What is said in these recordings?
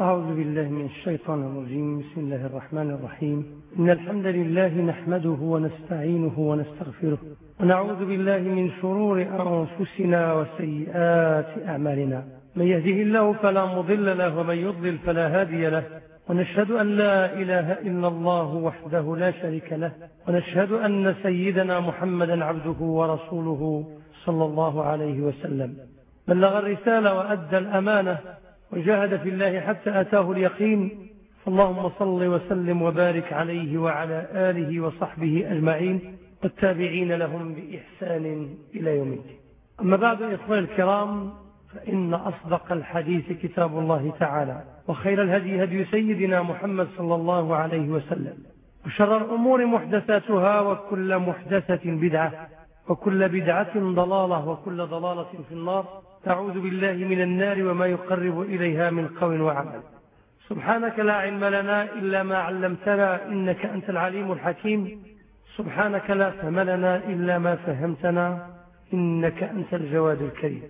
أعوذ بالله من الشيطان الرجيم. بسم الله الرحمن الرحيم. إن الحمد لله نحمده ونستعينه ونستغفره ونعوذ بالله من شرور أنفسنا وسيئات أعمالنا. من يهده الله فلا مضل له ومن يضلل فلا هادي له. ونشهد أن لا إله إلا الله وحده لا شريك له. ونشهد أن سيدنا محمدا عبده ورسوله صلى الله عليه وسلم. بلغ الرسالة وأدى الأمانة. وجاهد في الله حتى أتاه اليقين. اللهم صل وسلم وبارك عليه وعلى آله وصحبه أجمعين. والتابعين لهم بإحسان إلى يوم الدين. أما بعد إخواني الكرام فإن أصدق الحديث كتاب الله تعالى وخير الهدي هدي سيدنا محمد صلى الله عليه وسلم. وشر الأمور محدثاتها وكل محدثة بدعة وكل بدعة ضلالة وكل ضلالة في النار. تعوذ بالله من النار وما يقرب إليها من قول وعمل. سبحانك لا علم لنا إلا ما علمتنا إنك أنت العليم الحكيم. سبحانك لا فهم لنا إلا ما فهمتنا إنك أنت الجواد الكريم.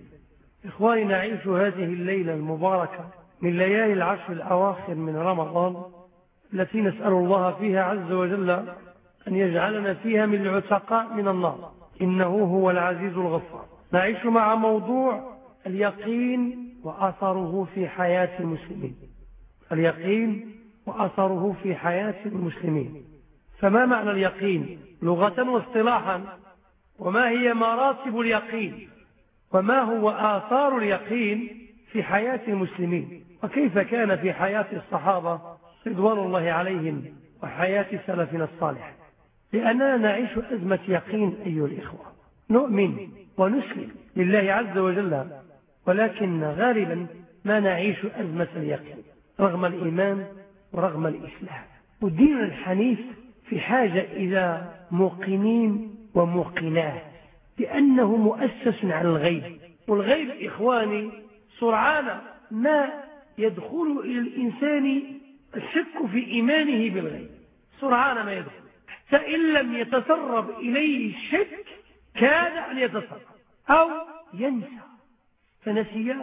إخواني نعيش هذه الليلة المباركة من ليالي العشر الأواخر من رمضان التي نسأل الله فيها عز وجل أن يجعلنا فيها من العتقاء من النار. إنه هو العزيز الغفار. نعيش مع موضوع اليقين وأثره في حياة المسلمين. اليقين وأثره في حياة المسلمين. فما معنى اليقين؟ لغة واصطلاحا. وما هي مراتب اليقين؟ وما هو آثار اليقين في حياة المسلمين؟ وكيف كان في حياة الصحابة رضوان الله عليهم وحياة سلفنا الصالح؟ لأننا نعيش أزمة يقين أيها الإخوة. نؤمن ونسلم لله عز وجل ولكن غالبا ما نعيش أزمة اليقين رغم الإيمان ورغم الإسلام والدين الحنيف في حاجة إلى موقنين وموقنات لأنه مؤسس على الغيب. والغيب إخواني سرعان ما يدخل إلى الإنسان الشك في إيمانه بالغيب سرعان ما يدخل. حتى إن لم يتسرب إليه الشك كاد أن يتسرب أو ينسى. فنسي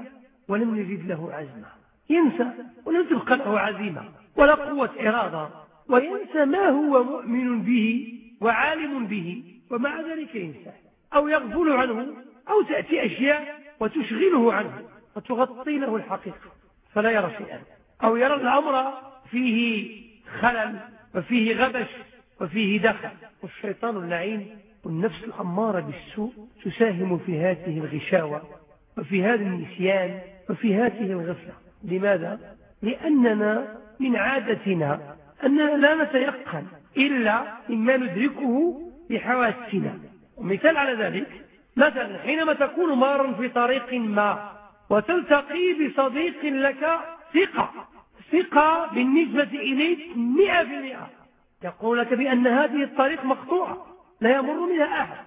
ولم يجد له عزمة ينسى ولم تبقى له عزيمة ولا قوة إرادة. وينسى ما هو مؤمن به وعالم به ومع ذلك ينسى. أو يغفل عنه أو تأتي أشياء وتشغله عنه وتغطي له الحقيقة. فلا يرى شيئا. أو يرى الأمر فيه خلل وفيه غبش وفيه دخل. والشيطان اللعين والنفس الأمارة بالسوء تساهم في هذه الغشاوة. وفي هذا النسيان وفي هذه الغفلة. لماذا؟ لأننا من عادتنا أننا لا نتيقن إلا مما ندركه بحواسنا. ومثال على ذلك مثلا حينما تكون مارا في طريق ما وتلتقي بصديق لك ثقة ثقة بالنسبة إليك مئة في المئة يقول لك بأن هذه الطريق مقطوعة لا يمر منها أحد.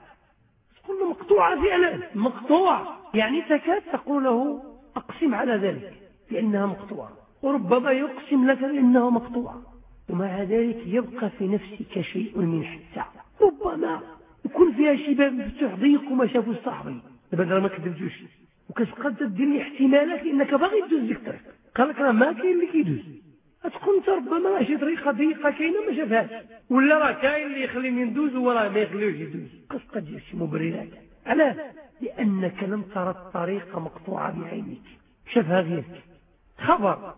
تقول له مقطوعة فعلا مقطوعة يعني تكاد تقول له أقسم على ذلك بأنها مقطوعة. وربما يقسم لك بأنها مقطوعة. ومع ذلك يبقى في نفسك شيء من حتى. ربما يكون فيها شي باب مفتوح ضيق وما شافوا الصحبي بدل ما كذبتوش وكتقدر دير لي احتمالات انك باغي تدوز ديك قال لك راه ما كاين اللي كيدوز. تكون انت ربما راه شي طريقه ضيقه كاينة ما شافهاش. ولا راه كاين اللي يخليني ندوز وراه ما يخليوش يدوز. قد دير شي مبررات. علاش؟ لأنك لم ترى الطريق مقطوعة بعينك شافها غيرك. خبر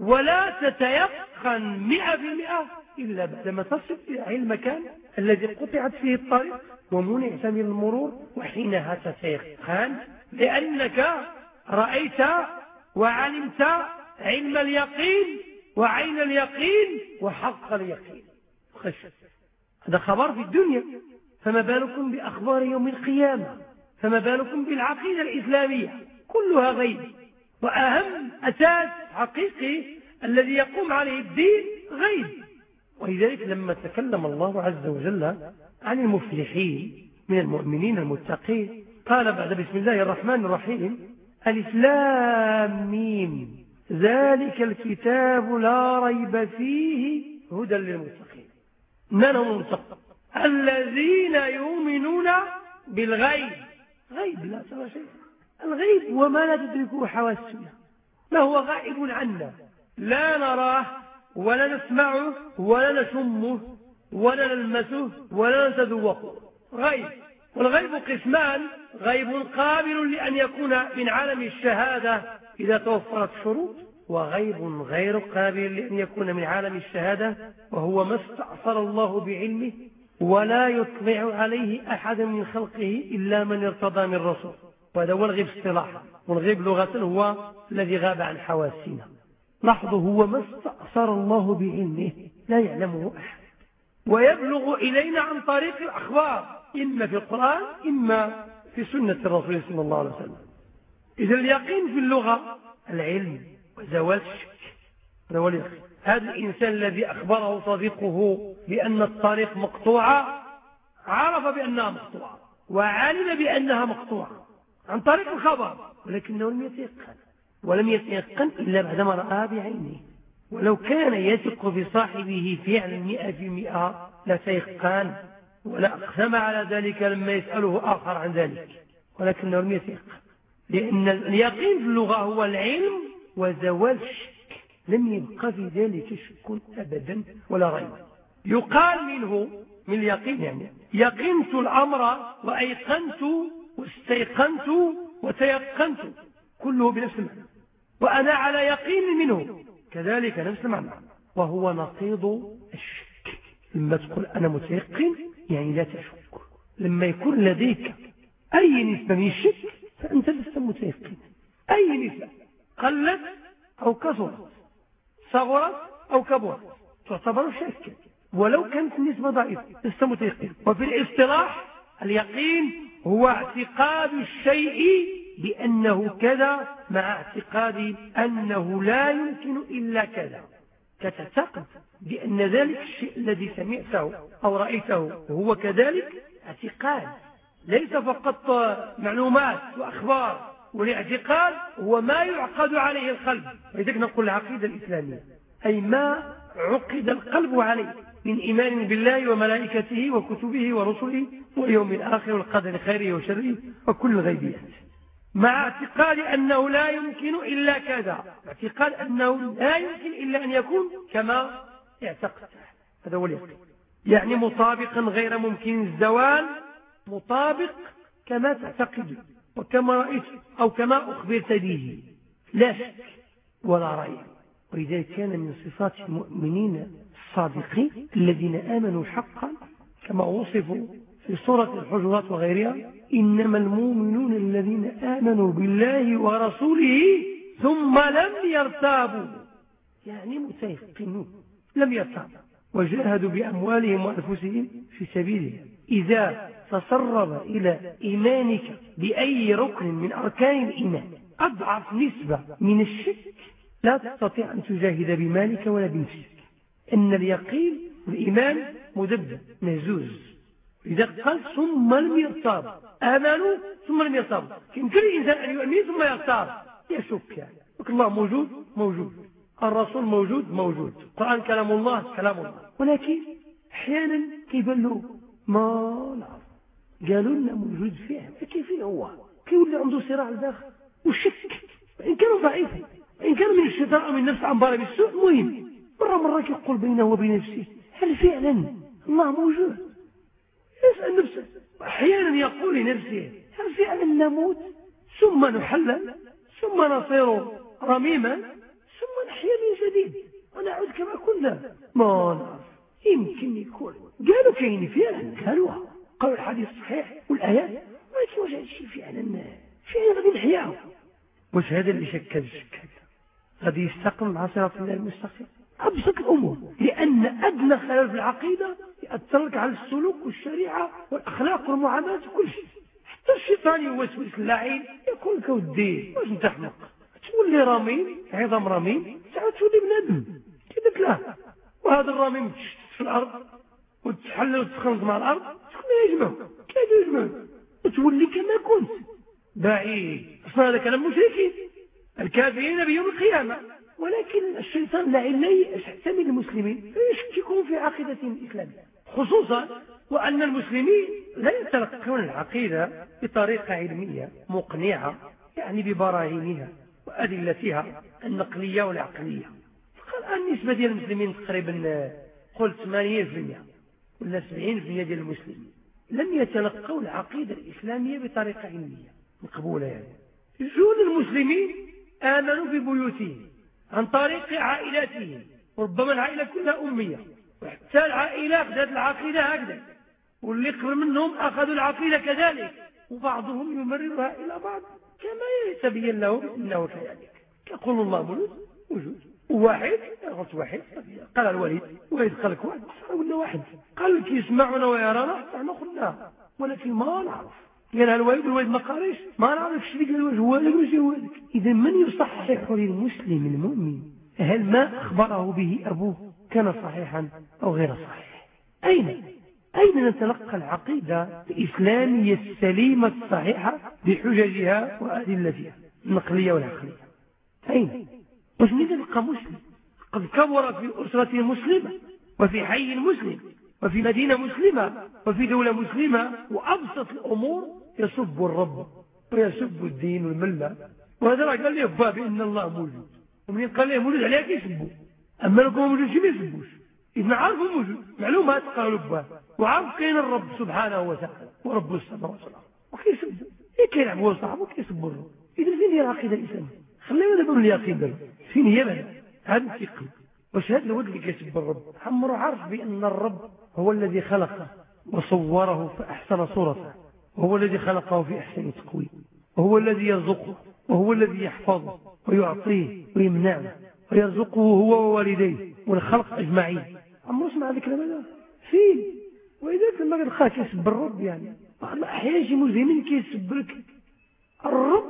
ولا تتيقن مئة بالمئة إلا بعدما تصل إلى المكان الذي قطعت فيه الطريق ومنعت من المرور وحينها تتيقن لأنك رأيت وعلمت علم اليقين وعين اليقين وحق اليقين. خشب هذا خبر في الدنيا. فما بالكم بأخبار يوم القيامة؟ فما بالكم بالعقيدة الإسلامية؟ كلها غيب. وأهم أساس حقيقي الذي يقوم عليه الدين غيب. ولذلك لما تكلم الله عز وجل عن المفلحين من المؤمنين المتقين قال بعد بسم الله الرحمن الرحيم الإسلام ميم ذلك الكتاب لا ريب فيه هدى للمتقين. من هم المتقين. الذين يؤمنون بالغيب. غيب لا ترى شيء الغيب وما لا تدركه حواسنا ما هو غائب عنا. لا نراه ولا نسمعه ولا نشمه ولا نلمسه ولا نتذوقه. غيب. والغيب قسمان. غيب قابل لأن يكون من عالم الشهادة إذا توفرت الشروط وغيب غير قابل لأن يكون من عالم الشهادة وهو ما استأثر الله بعلمه ولا يطلع عليه أحد من خلقه إلا من ارتضى من رسول. وهذا هو الغيب اصطلاحا. والغيب لغة هو الذي غاب عن حواسنا. لاحظوا هو ما استأثر الله بعلمه لا يعلمه أحد. ويبلغ إلينا عن طريق الأخبار إما في القرآن إما في سنة الرسول صلى الله عليه وسلم. إذا اليقين في اللغة العلم وزوال الشك هذا الإنسان الذي أخبره صديقه بأن الطريق مقطوعة عرف بأنها مقطوعة وعلم بأنها مقطوعة عن طريق الخبر ولكنه لم يتيقن ولم يتيقن إلا بعدما رآها بعينه ولو كان يثق بصاحبه فعلا مئة في مئة لتيقن ولا أقسم على ذلك لما يسأله آخر عن ذلك ولكنه لم يثق لأن اليقين في اللغة هو العلم وزوال الشك. لم يبقى في ذلك شك أبدا ولا ريب. يقال منه من اليقين يعني يقنت الأمر وأيقنت واستيقنت وتيقنت كله بنفس المعنى. وأنا على يقين منه كذلك نفس المعنى. وهو نقيض الشك. لما تقول أنا متيقن يعني لا تشك. لما يكون لديك أي نسبة من الشك فأنت لست متيقن أي نسبة قلت أو كثرت صغرت أو كبرت تعتبر شك ولو كانت النسبة ضعيفة لست متيقن وفي الاصطلاح اليقين هو اعتقاد الشيء بأنه كذا مع اعتقاد أنه لا يمكن إلا كذا. كتعتقد بأن ذلك الشيء الذي سمعته أو رأيته هو كذلك اعتقاد. ليس فقط معلومات وأخبار والاعتقاد هو ما يعقد عليه القلب. ولذلك نقول العقيدة الإسلامية أي ما عقد القلب عليه من إيمان بالله وملائكته وكتبه ورسله واليوم الآخر والقدر خيره وشره وكل الغيبيات مع اعتقاد أنه لا يمكن إلا كذا اعتقاد أنه لا يمكن إلا أن يكون كما اعتقد هذا هو اليقين. يعني مطابقا غير ممكن الزوال مطابق كما تعتقد وكما رأيت أو كما أخبرت به. لا شك ولا ريب. ولذلك كان من صفات المؤمنين الصادقين الذين آمنوا حقا كما وصفوا في سورة الحجرات وغيرها إنما المؤمنون الذين آمنوا بالله ورسوله ثم لم يرتابوا. يعني متيقنون. لم يرتابوا. وجاهدوا بأموالهم وأنفسهم في سبيله إذا تسرب إلى إيمانك بأي ركن من أركان الإيمان أضعف نسبة من الشك لا تستطيع أن تجاهد بمالك ولا بنفسك. إن اليقين والإيمان مدبب مهزوز. إذا قال ثم لم يرتاب آمنوا ثم لم يرتابوا يمكن الإنسان أن يؤمن ثم يرتاب يشك يعني الله موجود موجود. الرسول موجود موجود. القرآن كلام الله كلام الله. ولكن أحيانا كيبان له ما نعرف. قالوا لنا موجود فيه. كيف هو؟ كيولي عنده صراع الداخل والشك إن كان ضعيفا إن كان من الشيطان أو من نفس عمبارة بالسوء مهم. مرة مرة يقول بينه وبين نفسه هل فعلا الله موجود؟ يسأل نفسه. أحيانا يقول لنفسه هل فعلا نموت؟ ثم نحلل ثم نصير رميما ثم نحيا من جديد. ونعود كما كنا. ما نعرف. يمكن يكون. قالوا كاين فعلا قالوا قالوا الحديث صحيح والآيات. ولكن واش هذا الشيء فعلا فعلا غادي نحياه واش هذا اللي شكل الشك غادي يستقم مع صراط الله المستقيم. أبسط الأمور. لأن أدنى خلل في العقيدة يأثر لك على السلوك والشريعة والأخلاق والمعاملات وكل شيء. حتى الشيطان يوسوس اللعين. يقول لك ودي واش انت احمق تولي رميم عظام رميم. تعود تولي بنادم. كذلك لا وهذا الرميم تشتت في الأرض وتحلل وتخلط مع الأرض شكون يجمع؟ كيف يجمع؟ وتولي كما كنت. بعيد أصلا هذا كلام مشركين الكافرين بيوم القيامة. ولكن الشيطان لا يحتمل المسلمين. فيشككون في عقيدة الإسلامية خصوصا وأن المسلمين لا يتلقون العقيدة بطريقة علمية مقنعة يعني ببراهينها وأدلتها النقلية والعقلية. الآن نسبة ديال المسلمين تقريبا قلت 80% ولا 70% ديال المسلمين. لم يتلقوا العقيدة الإسلامية بطريقة علمية مقبولة يعني. جون المسلمين آمنوا ببيوتهم عن طريق عائلاتهم وربما العائلة كلها أمية وحتى العائلة أخذت العقيدة هكذا واللي قبل منهم أخذوا العقيدة كذلك وبعضهم يمررها إلى بعض. كما يتبين لهم أنه كذلك. يقول الله موجود وجود. واحد قلت واحد قال الوليد واحد قال لك واحد قلنا واحد؟ قال لك يسمعنا ويرانا إحنا قلنا. ولكن ما نعرف. قال الوالد الوالد ما قاريش ما نعرف شريك الوالد هو هذا وش والدك إذا من يصحح للمسلم المؤمن؟ هل ما أخبره به أبوه كان صحيحا أو غير صحيح؟ أين؟ أين نتلقى العقيدة الإسلامية السليمة الصحيحة بحججها وأدلتها النقلية والعقلية؟ أين؟ من تلقى مسلم قد كبر في أسرة مسلمة وفي حي مسلم وفي مدينة مسلمة وفي دولة مسلمة وأبسط الأمور يسب الرب ويسب الدين والملة. وهذا قال لي باب إن الله موجود. ومن قال لي موجود عليك يسبوا أما لو كان موجود ما يسبوش. إذن عارفوا موجود. معلومات قالوا باب وعارف كاين الرب سبحانه وتعالى ورب السماوات والأرض. وكيسبوا إيه كيلعبوا صاحبه؟ وكيسبوا الرب. إذا فين هي العقيدة الإسلامية خلينا دابا اليقين فين هي بلد هذا الثقل واش هذا الولد اللي كيسب الرب. عمرو عارف بأن الرب هو الذي خلقه وصوره فأحسن صورته. وهو الذي خلقه في أحسن تقويم. وهو الذي يرزقه. وهو الذي يحفظه ويعطيه ويمنعه. ويرزقه هو ووالديه والخلق أجمعين. عمرو سمع هذا الكلام هذا. فين؟ وإذا لما قال كيسب الرب يعني. أحيانا شي مسلمين كيسب لك الرب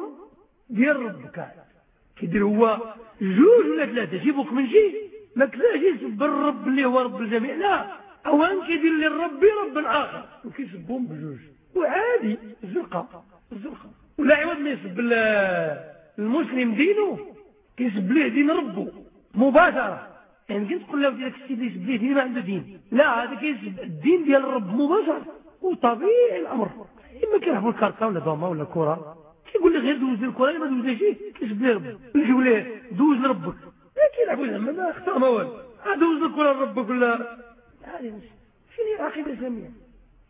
ديال ربك. كيدير هو جوج ولا ثلاثة جيبوك من شي ما كلاش يسب الرب اللي هو رب الجميع لا. اوان كيدير للرب رب اخر وكيسبهم بجوج. وعادي الزرقاء الزرقاء ولا عوض ما يسب المسلم دينه كيسب ليه دين ربه. مباشرة. يعني كنت تقول له ديالك السيد اللي يسب ليه دين ما عنده دين. لا هذا كيسب الدين ديال الرب مباشرة. وطبيعي الأمر. إما كيلعبوا الكارطه ولا دوما ولا كرة. كيقول لي غير دوز الكره ما دوزهاش ليه ربه يجيو ليه دوز لربك كيلعبوا زعما ما اختار ما والو. دوز الكره لربك ولا؟ هذه فين هي العقيده الاسلاميه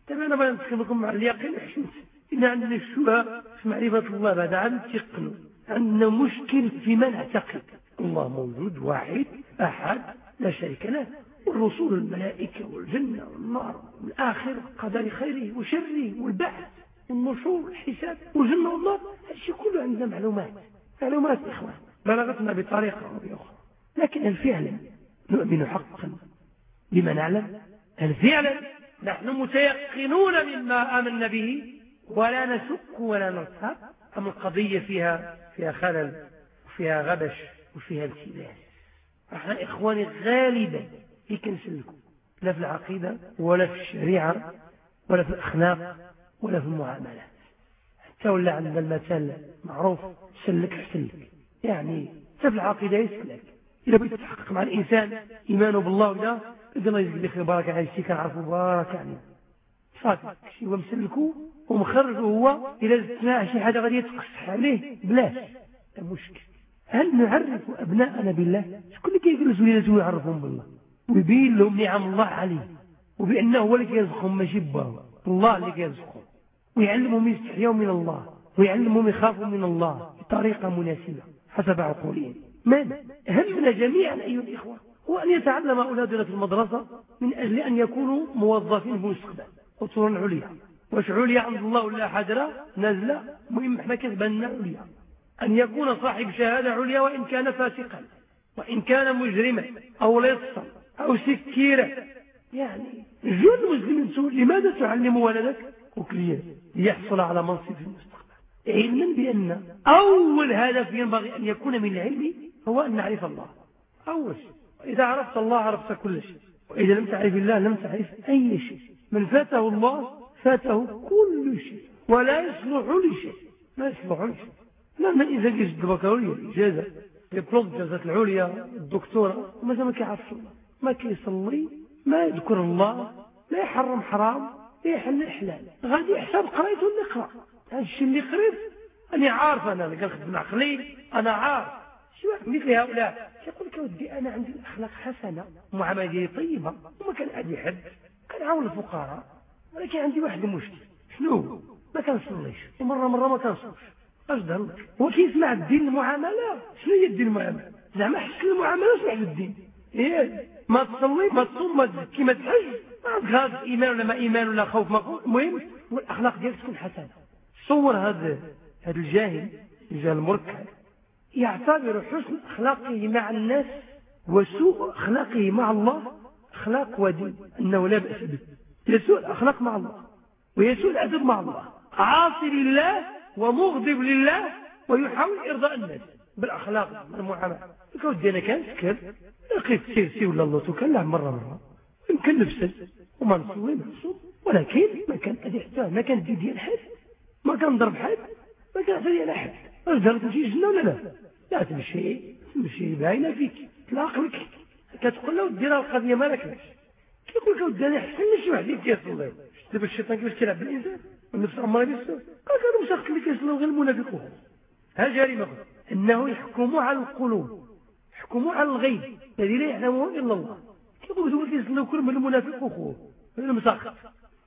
تبع أنا بغيت نتكلم لكم مع اليقين حشمت. إن عندنا الشبهة في معرفة الله بعد عن تيقنوا عندنا مشكل فيما نعتقد الله موجود واحد أحد لا شريك له. والرسول الملائكة والجنة والنار والآخرة قدر خيره وشره والبعث والنشور والحساب والجنة والنار هذا كله عندنا معلومات. معلومات إخوان. بلغتنا بطريقة أو بأخرى. لكن هل فعلا نؤمن حقا بما نعلم؟ هل فعلا نحن متيقنون مما آمنا به ولا نشك ولا نرتاب؟ أم القضية فيها فيها خلل وفيها غبش وفيها التباس إحنا إخواني غالبا في كنسلكم لا في العقيدة ولا في الشريعة ولا في الأخلاق ولا في المعاملات حتى ولا عندنا المثال معروف سلك سلك. يعني في العقيدة يسلك. إذا بغيت تحقق مع الإنسان إيمانه بالله ولا إذا الله يجزيك بخير بارك على الشيء كنعرفه بارك يعني صافي. شي هو ومخرجه هو إذا زدت شي حاجة غادي يتقصح عليه بلاش. مشكل. هل نعرف أبناءنا بالله؟ شكون اللي كيجلس وليداتهم يعرفهم بالله؟ ويبين لهم نعم الله عليه. وبأنه هو اللي كيرزقهم ماشي باه الله اللي كيرزقهم. ويعلمهم يستحيوا من الله ويعلمهم يخافوا من الله بطريقة مناسبة حسب عقولهم. من؟ همنا جميعا أيها الإخوة. هو أن يتعلم أولادنا في المدرسة من أجل أن يكونوا موظفين في المستقبل. أطر عليا. واش عليا عند الله ولا حجرة نازلة. مهم إحنا كذبنا عليا. أن يكون صاحب شهادة عليا وإن كان فاسقا وإن كان مجرما أو لصا أو سكيرا. يعني جل مسلم سوء لماذا تعلم ولدك؟ وكليا ليحصل على منصب في المستقبل. علما بأن أول هدف ينبغي أن يكون من العلم هو أن نعرف الله. أول شيء. إذا عرفت الله عرفت كل شيء. وإذا لم تعرف الله لم تعرف أي شيء. من فاته الله فاته كل شيء. ولا يصلح لشيء. لا يصلح لشيء. لأن الإنسان يجد البكالوريا الإجازة دبلوم الجازات العليا الدكتورة. وماذا ما كيعرفش الله؟ ما كيصلي ما يذكر الله لا يحرم حرام. لا يحل حلال غادي يحسب قريت ولا نقرا هذا الشيء اللي قريت. أنا عارف اللي كنخدم عقلي أنا عارف. شو مثل هؤلاء؟ يقول لك ودي أنا عندي الأخلاق حسنة معاملة ديالي طيبة وما كان عندي حد كنعاون الفقراء. ولكن عندي واحد المشكل شنو ما كنصليش ومرة مرة ما كنصومش اش ضرك هو كيسمع الدين المعاملة؟ شنو هي الدين المعاملة؟ زعما حسن المعاملة شنو الدين إيه ما تصلي ما تصوم ما تزكي ما تحج. هذا إيمان ولا ما إيمان ولا خوف ما خوف. المهم والأخلاق ديالك تكون حسنة. صور هذا هذا الجاهل الجاهل المركب يعتبر حسن أخلاقه مع الناس وسوء أخلاقه مع الله. أخلاق ودين أنه لا بأس به. يسوء الأخلاق مع الله ويسوء الأدب مع الله. عاصي لله ومغضب لله ويحاول إرضاء الناس بالأخلاق المعاملة كودي أنا كان سكر. لقيت سيرسي ولا الله تكلم مرة مرة. يمكن نفسد وما نصلي نصوم ولكن ما كان حتى ما كان دي ديال حد ما كان ضرب حد ما كان أدي على حد واش تمشي جنة ولا لا؟ لا تمشي تمشي باينة فيك تلاق لك كتقول له دير القضية ما لكش كيقول لك ودي أنا حسن شي واحد اللي كيصلي دابا الشيطان كيفاش كيلعب بالإنسان؟ والنفس اماره بالسوء قال كانوا مساق اللي كيصلوا غير المنافقون؟ ها جريمه إنه يحكم على القلوب يحكم على الغيب. الذي لا يعلمه إلا الله. كيقول هو كيصلوا كل من المنافق وخوه؟ أنا مسخط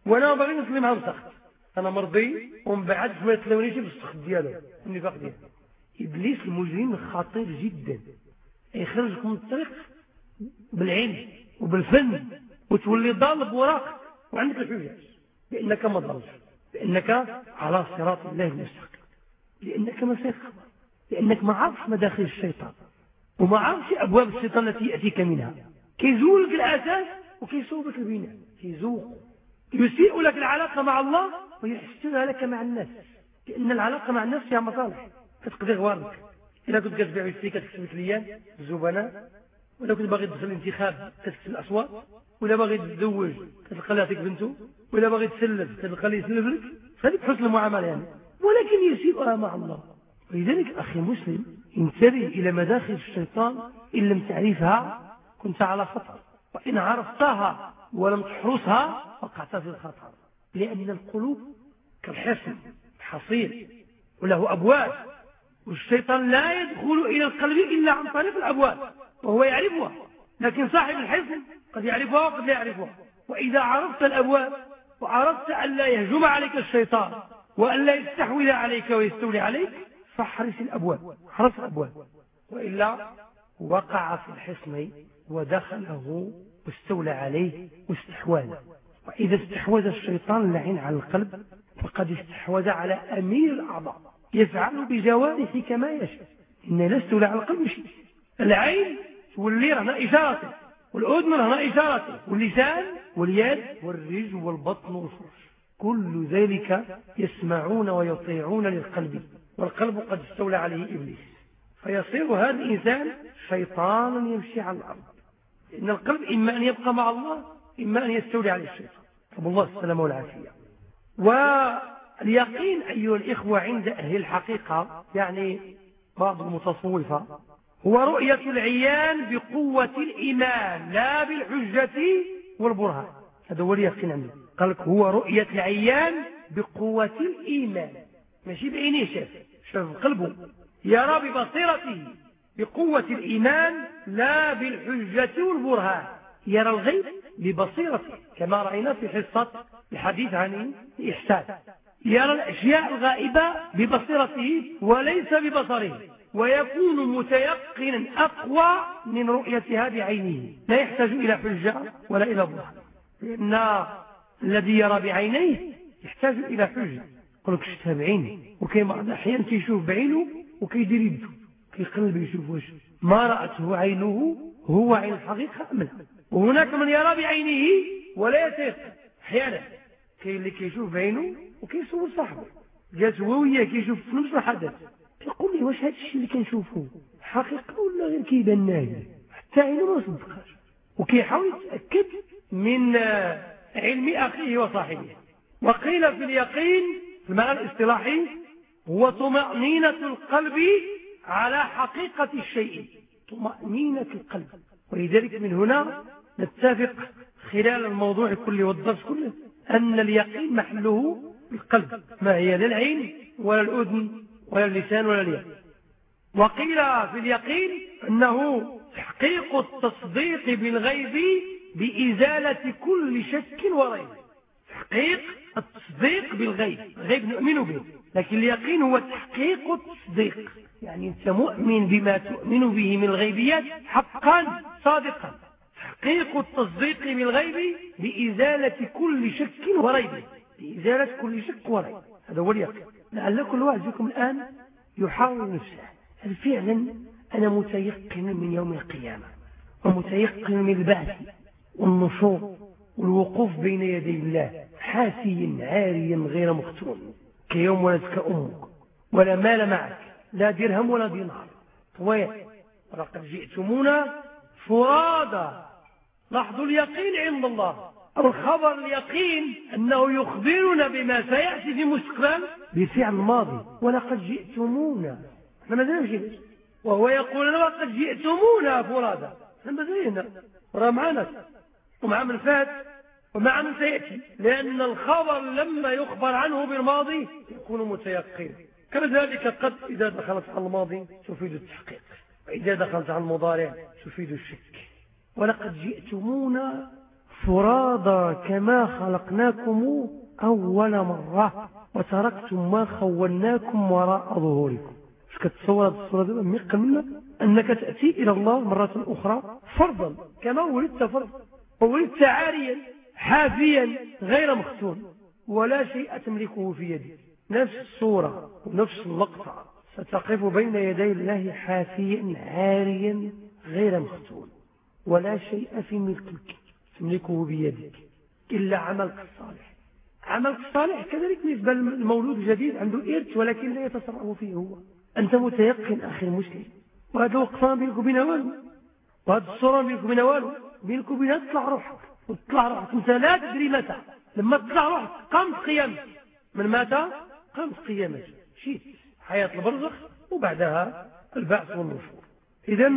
وأنا باغي نصلي معاه مسخط أنا مرضي ومن بعد ما تلونيش في السخط ديالو النفاق ديالو. إبليس المجرم خطير جدا. يخرجكم من الطريق بالعلم وبالفن وتولي ضال بوراق وعندك الحجاج. لأنك ما ضلش لأنك على صراط الله المستقيم. لأنك ما فيك لأنك ما عرفش مداخل الشيطان. وما عرفش أبواب الشيطان التي يأتيك منها. كيزولك الأساس وكيصوبك البناء. كيزوق. يسيء لك العلاقة مع الله ويحسنها لك مع الناس. لأن العلاقة مع الناس فيها مصالح. كتقضي غوارك. اذا كنت كتبيع ويشتري كتكسب كليان الزبناء. ولا كنت باغي تدخل الانتخاب كتكتب الأصوات. ولا باغي تتزوج كتلقى لها فيك بنته ولا باغي تسلف كتلقى لي يسلف لك. هذيك حسن المعاملة يعني. ولكن يسيئها مع الله. ولذلك أخي مسلم انتبه إلى مداخل الشيطان إن لم تعرفها كنت على خطر وإن عرفتها ولم تحرسها وقعت في الخطر. لأن القلوب كالحصن حصير وله أبواب والشيطان لا يدخل إلى القلب إلا عن طريق الأبواب وهو يعرفها. لكن صاحب الحصن قد يعرفها وقد لا يعرفها. وإذا عرفت الأبواب وعرفت أن لا يهجم عليك الشيطان وأن لا يستحوذ عليك ويستولي عليك فاحرس الأبواب حرس الأبواب. وإلا وقع في الحصن ودخله واستولى عليه واستحواذ وإذا استحوذ الشيطان اللعين على القلب فقد استحوذ على أمير الأعضاء يفعل بجوارحه كما يشاء. إن استولى على القلب شيء. العين تولي رهنا إشارته والأذن رهنا إشارته واللسان واليد والرجل والبطن والفرش. كل ذلك يسمعون ويطيعون للقلب والقلب قد استولى عليه إبليس. فيصير هذا الإنسان شيطانا يمشي على الأرض. إن القلب إما أن يبقى مع الله إما أن يستولي عليه الشيطان. رب الله السلامة والعافية. واليقين أيها الإخوة عند أهل الحقيقة يعني بعض المتصوفة هو رؤية العيان بقوة الإيمان لا بالحجة والبرهان. هذا هو اليقين عنده قال لك هو رؤية العيان بقوة الإيمان. ماشي بعينيه شاف شاف قلبه يرى ببصيرته. بقوة الإيمان لا بالحجة والبرهان. يرى الغيب ببصيرته كما رأينا في حصة الحديث عن الإحسان. يرى الأشياء الغائبة ببصيرته وليس ببصره ويكون متيقنا أقوى من رؤيتها بعينه لا يحتاج إلى حجة ولا إلى برهان. لأن الذي يرى بعينيه يحتاج إلى حجة. يقول لك شفتها بعيني وكاين بعض الأحيان كيشوف بعينه وكيدير يده. كيقلب يشوف واش ما رأته عينه هو عين الحقيقة أم لا؟ وهناك من يرى بعينه ولا يتيقن أحيانا كاين اللي كيشوف بعينه وكيصور صاحبه. جات هو وياه كيشوف في نفس الحدث يقول لي واش هذا الشيء اللي كنشوفه حقيقة ولا غير كيبان ناهي حتى عينه ما صدقهاش. وكيحاول يتأكد من علم أخيه وصاحبه. وقيل في اليقين في المعنى الاصطلاحي هو طمأنينة القلب على حقيقة الشيء طمأنينة القلب. ولذلك من هنا نتفق خلال الموضوع كله والدرس كله أن اليقين محله القلب ما هي لا العين ولا الأذن ولا اللسان ولا اليد. وقيل في اليقين أنه تحقيق التصديق بالغيب بإزالة كل شك وريب تحقيق التصديق بالغيب الغيب نؤمن به لكن اليقين هو تحقيق التصديق. يعني أنت مؤمن بما تؤمن به من الغيبيات حقا صادقا. تحقيق التصديق بالغيب بإزالة كل شك وريب. بإزالة كل شك وريب. هذا هو اليقين. لعل كل واحد فيكم الآن يحاول نفسه. هل فعلا أنا متيقن من يوم القيامة؟ ومتيقن من البعث والنشور والوقوف بين يدي الله حاسيا عاريا غير مختون كيوم ولدك أمك ولا مال معك. لا درهم ولا دينار. طويل. ولقد جئتمونا فرادا لاحظوا اليقين عند الله. الخبر اليقين أنه يخبرنا بما سيأتي في مستقبل بفعل ماضي ولقد جئتمونا. إحنا ما زلنا وهو يقول لقد جئتمونا فرادا إحنا ما راه معنا. ومع من فات. ومع من سيأتي. لأن الخبر لما يخبر عنه بالماضي يكون متيقن. كذلك قد إذا دخلت على الماضي تفيد التحقيق. وإذا دخلت على المضارع تفيد الشك. ولقد جئتمونا فرادا كما خلقناكم أول مرة وتركتم ما خولناكم وراء ظهوركم. كتصور هذه الصورة دابا ميقن أنك تأتي إلى الله مرة أخرى فرضا كما ولدت فرضا. وولدت عاريا حافيا غير مختون ولا شيء تملكه في يدك نفس الصورة ونفس اللقطة. ستقف بين يدي الله حافيا عاريا غير مختون ولا شيء في ملكك تملكه بيدك إلا عملك الصالح. عملك الصالح كذلك بالنسبة للمولود الجديد عنده إرث ولكن لا يتصرف فيه هو. أنت متيقن أخي المسلم وهذا الوقفان بينك وبين والو. وهذا الصورة بينك وبين والو. بينك وبينها تطلع روحك. وتطلع روحك. أنت لا تدري متى. لما تطلع روحك قامت قيامك. من متى؟ قامت قيامك شيت حياة البرزخ وبعدها البعث والنشور. إذا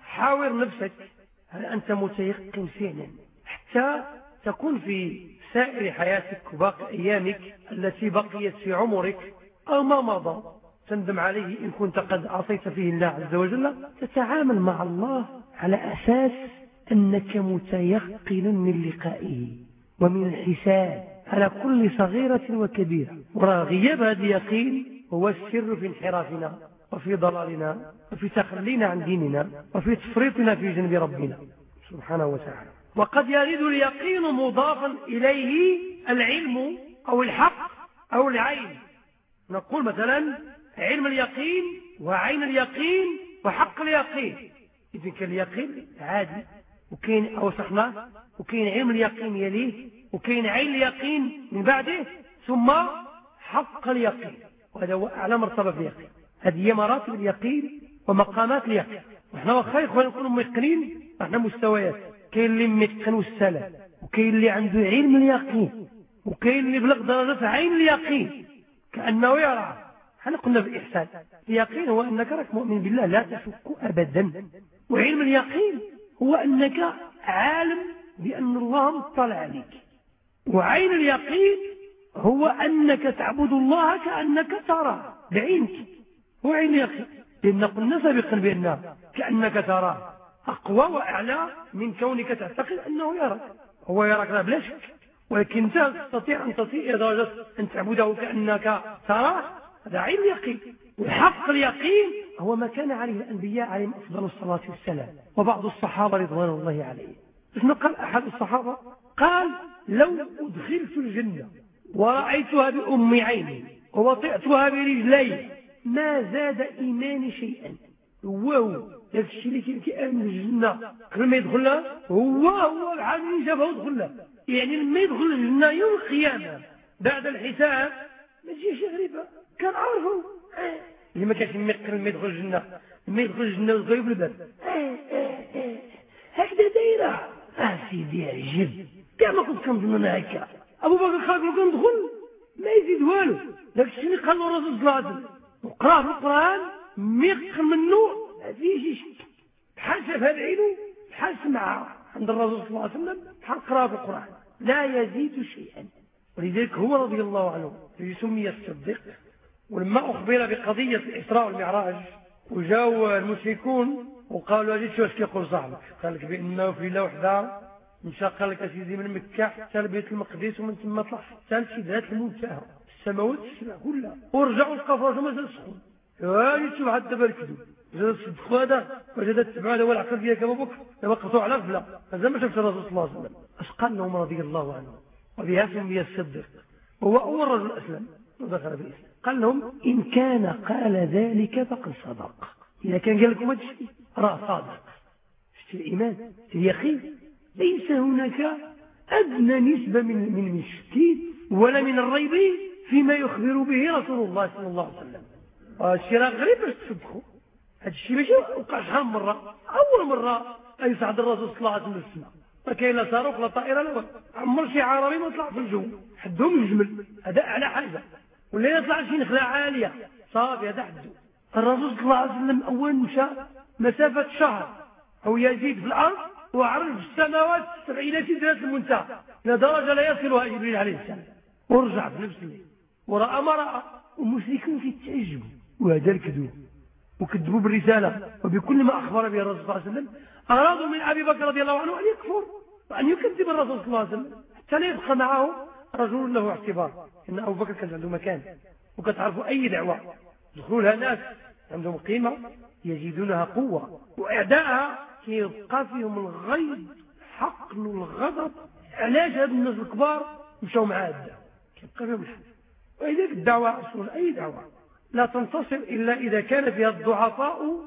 حاور نفسك هل أنت متيقن فعلا حتى تكون في سائر حياتك وباقي أيامك التي بقيت في عمرك أو ما مضى. تندم عليه إن كنت قد عصيت فيه الله عز وجل. تتعامل مع الله على أساس أنك متيقن من لقائه ومن الحساب على كل صغيرة وكبيرة. وغياب هذا اليقين هو السر في انحرافنا وفي ضلالنا وفي تخلينا عن ديننا وفي تفريطنا في جنب ربنا سبحانه وتعالى. وقد يريد اليقين مضافا إليه العلم أو الحق أو العين. نقول مثلا علم اليقين وعين اليقين وحق اليقين. إذن كان اليقين عادي وكاين أوسخنا وكاين علم اليقين يليه وكاين عين اليقين من بعده ثم حق اليقين. وهذا هو أعلى مرتبة في اليقين. هذه هي مراتب اليقين ومقامات اليقين. ونحن واخا إخوان نكونوا ميقنين إحنا مستويات. كاين اللي ميقن والسلام وكاين اللي عنده علم اليقين وكاين اللي بلغ درجة عين اليقين. كأنه يرى. إحنا قلنا بالإحسان اليقين هو أنك راك مؤمن بالله لا تشك أبدا. وعلم اليقين هو أنك عالم بأن الله مطلع عليك. وعين اليقين هو أنك تعبد الله كأنك تراه بعينك. هو عين اليقين. لأن قلنا سابقا بأن كأنك تراه أقوى وأعلى من كونك تعتقد أنه يراك. هو يراك لا بلا شك ولكن انت تستطيع أن تصل إلى درجة أن تعبده كأنك تراه. هذا عين اليقين. وحق اليقين هو ما كان عليه الأنبياء عليهم أفضل الصلاة والسلام. وبعض الصحابة رضوان الله عليهم. شنو قال أحد الصحابة قال لو أدخلت الجنة ورأيتها بأم عيني ووطئتها برجلي ما زاد إيماني شيئا. هو داك الشيء اللي كيامن الجنة. قبل ما يدخلها هو هو الحال اللي شافه ودخلها يعني لما يدخل الجنة يوم القيامة بعد الحساب ما تجيش غريبة. كان عارفه. اللي ما كانش يمكن لما يدخل الجنة لما يدخل الجنة ويدخل بالباب هكذا دايرة. آه سيدي عجب. كاع ما كنت كنظن هكا أبو بكر خاف لو كندخل ما يزيد والو. داك الشيء اللي قال الرسول صلى الله عليه وسلم وقراه في القرآن ميقن منه. ما فيش شك بحال شافها بعينه بحال سمعها عند الرسول صلى الله عليه وسلم بحال قراه في القرآن. لا يزيد شيئا. ولذلك هو رضي الله عنه سمي الصديق. ولما أخبر بقضية الإسراء والمعراج وجاءوا المشركون وقالوا لي شو كيقول صاحبك قال لك بأنه في ليله قال لك اسيدي من مكة حتى لبيت المقدس ومن ثم طلع حتى لشدات المنتهى. السماوات السبع كلها. ورجعوا لقى فراسه مازال سخون هاني تشوف حتى دابا جا صدقوا هذا وجد التبع هذا هو العقل ديالك أبو بكر. دابا على غفلة. هذا ما شافش الرسول صلى الله عليه وسلم. اش قال لهم رضي الله عنه. وبهاسم بي الصديق وهو أول رجل أسلم. ودخل في الإسلام. قال لهم إن كان قال ذلك فقد صدق. إذا كان قال لكم هذا الشيء راه صادق. شتي الإيمان اليقين. ليس هناك أدنى نسبة من من الشك ولا من الريب فيما يخبر به رسول الله صلى الله عليه وسلم. الشيء راه غريب باش تصدقوا هذا الشيء ماشي وقع شحال من مرة؟ أول مرة يصعد الرسول صلى الله عليه وسلم ما كاين لا صاروخ لا طائرة لا عمر شي عربي ما طلع في الجو. حدهم الجمل. هذا اعلى حاجة. ولا يطلع شي نخلة عالية. صافي هذا حدو. الرسول صلى الله عليه وسلم أول مشى مسافة شهر. أو يزيد في الأرض وعرف في السماوات إلى سدره المنتهى. إلى درجة لا يصلها جبريل عليه السلام. ورجع الليل ورأى ما راى والمشركون كيتعجبوا وهذا الكذوب وكذبوا بالرسالة. وبكل ما أخبر به الرسول صلى الله عليه وسلم أرادوا من أبي بكر رضي الله عنه أن يكفر. وأن يكذب الرسول صلى الله عليه وسلم. حتى لا يبقى معه رجل له اعتبار. إن أبو بكر كان عنده مكان. وكتعرفوا أي دعوة. دخولها ناس عندهم قيمة. يزيدونها قوة. وإعداءها كيبقى فيهم الغيظ حقن الغضب. علاش هاد الناس الكبار مشاو مع الدعوة؟ كيبقى فيهم الحق ولذلك الدعوة أصل أي دعوة؟ لا تنتصر إلا إذا كان فيها الضعفاء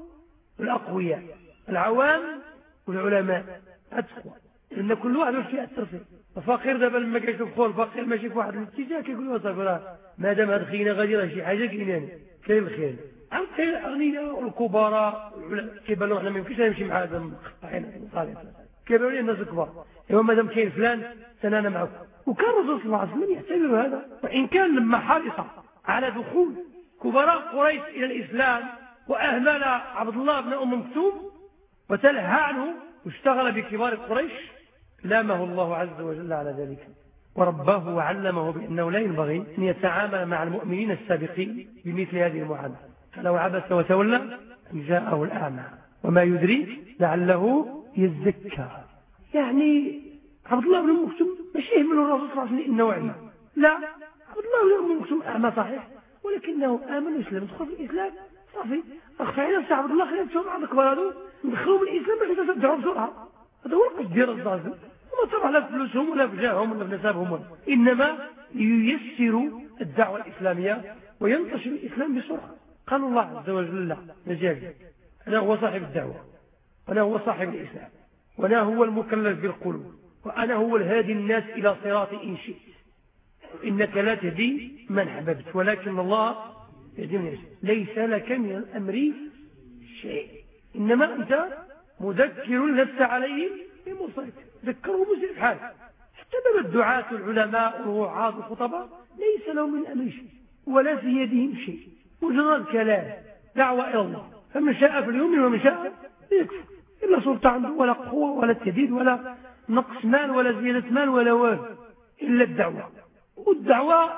الأقوياء العوام والعلماء. أتقوى. لأن كل واحد واش يأثر فيه الفقير دابا لما كيشوف خوه الفقير ماشي في واحد الاتجاه كيقول له صافي راه مادام هاد خينا غادي راه شي حاجة كاينة كاين الخير عم كاين الاغنياء والكبراء كيبان له حنا ما يمكنش نمشي مع هذا المقطعين كيبانوا لي الناس الكبار. ايوا مادام كاين فلان أنا معكم وكان الرسول صلى الله عليه وسلم يعتبر هذا. وإن كان لما حرص على دخول كبراء قريش إلى الإسلام وأهمل عبد الله بن أم مكتوم وتلهى عنه واشتغل بكبار قريش لامه الله عز وجل على ذلك. ورباه وعلمه بأنه لا ينبغي أن يتعامل مع المؤمنين السابقين بمثل هذه المعاملة فلو عبس وتولى جاءه الأعمى وما يدريك لعله يزكى. يعني عبد الله بن مكتوم مش يهمل الرسول صلى الله عليه وسلم إنه أعمى لا عبد الله بن مكتوم أعمى صحيح ولكنه آمن وإسلام دخل في الإسلام صافي. أخفى نفسه عبد الله نشوف بعض الكبار هذو ندخلوا من الإسلام باش يتبعوا بسرعة هذا هو القصد ديال الرسول وما طبعا لا فلوسهم ولا في جاههم ولا في نسابهم. إنما ييسر الدعوة الإسلامية وينتشر الإسلام بسرعة. قال الله عز وجل لا نجاز أنا هو صاحب الدعوة وأنا هو صاحب الإسلام وأنا هو المكلف بالقلوب وأنا هو الهادي الناس إلى صراط إن شئت إنك لا تهدي من حببت ولكن الله يهدي من يشاء ليس لك من الأمر شيء إنما أنت مذكر لست عليهم بمسيطر ذكره مسير حال حتى باب الدعاة العلماء والوعاظ والخطباء ليس لهم من أمر شيء ولا في يدهم شيء. مجرد كلام دعوة إلى الله. فمن شاء في اليوم ومن شاء يكفر إلا سلطة عنده ولا قوة ولا تهديد ولا نقص مال ولا زيادة مال ولا وال. إلا الدعوة. والدعوة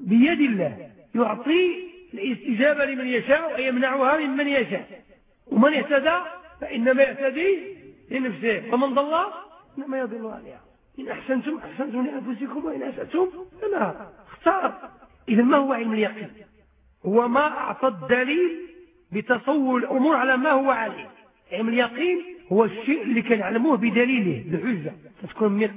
بيد الله. يعطي الاستجابة لمن يشاء ويمنعها ممن يشاء. ومن اهتدى فإنما يهتدي لنفسه. ومن ضل إنما يضل عليها. إن أحسنتم أحسنتم لأنفسكم وإن أسأتم فلا. اختار. إذا ما هو علم اليقين؟ هو ما أعطى الدليل بتصور الأمور على ما هو عليه. علم اليقين هو الشيء اللي كان يعلموه بدليله بحجة تكون ميق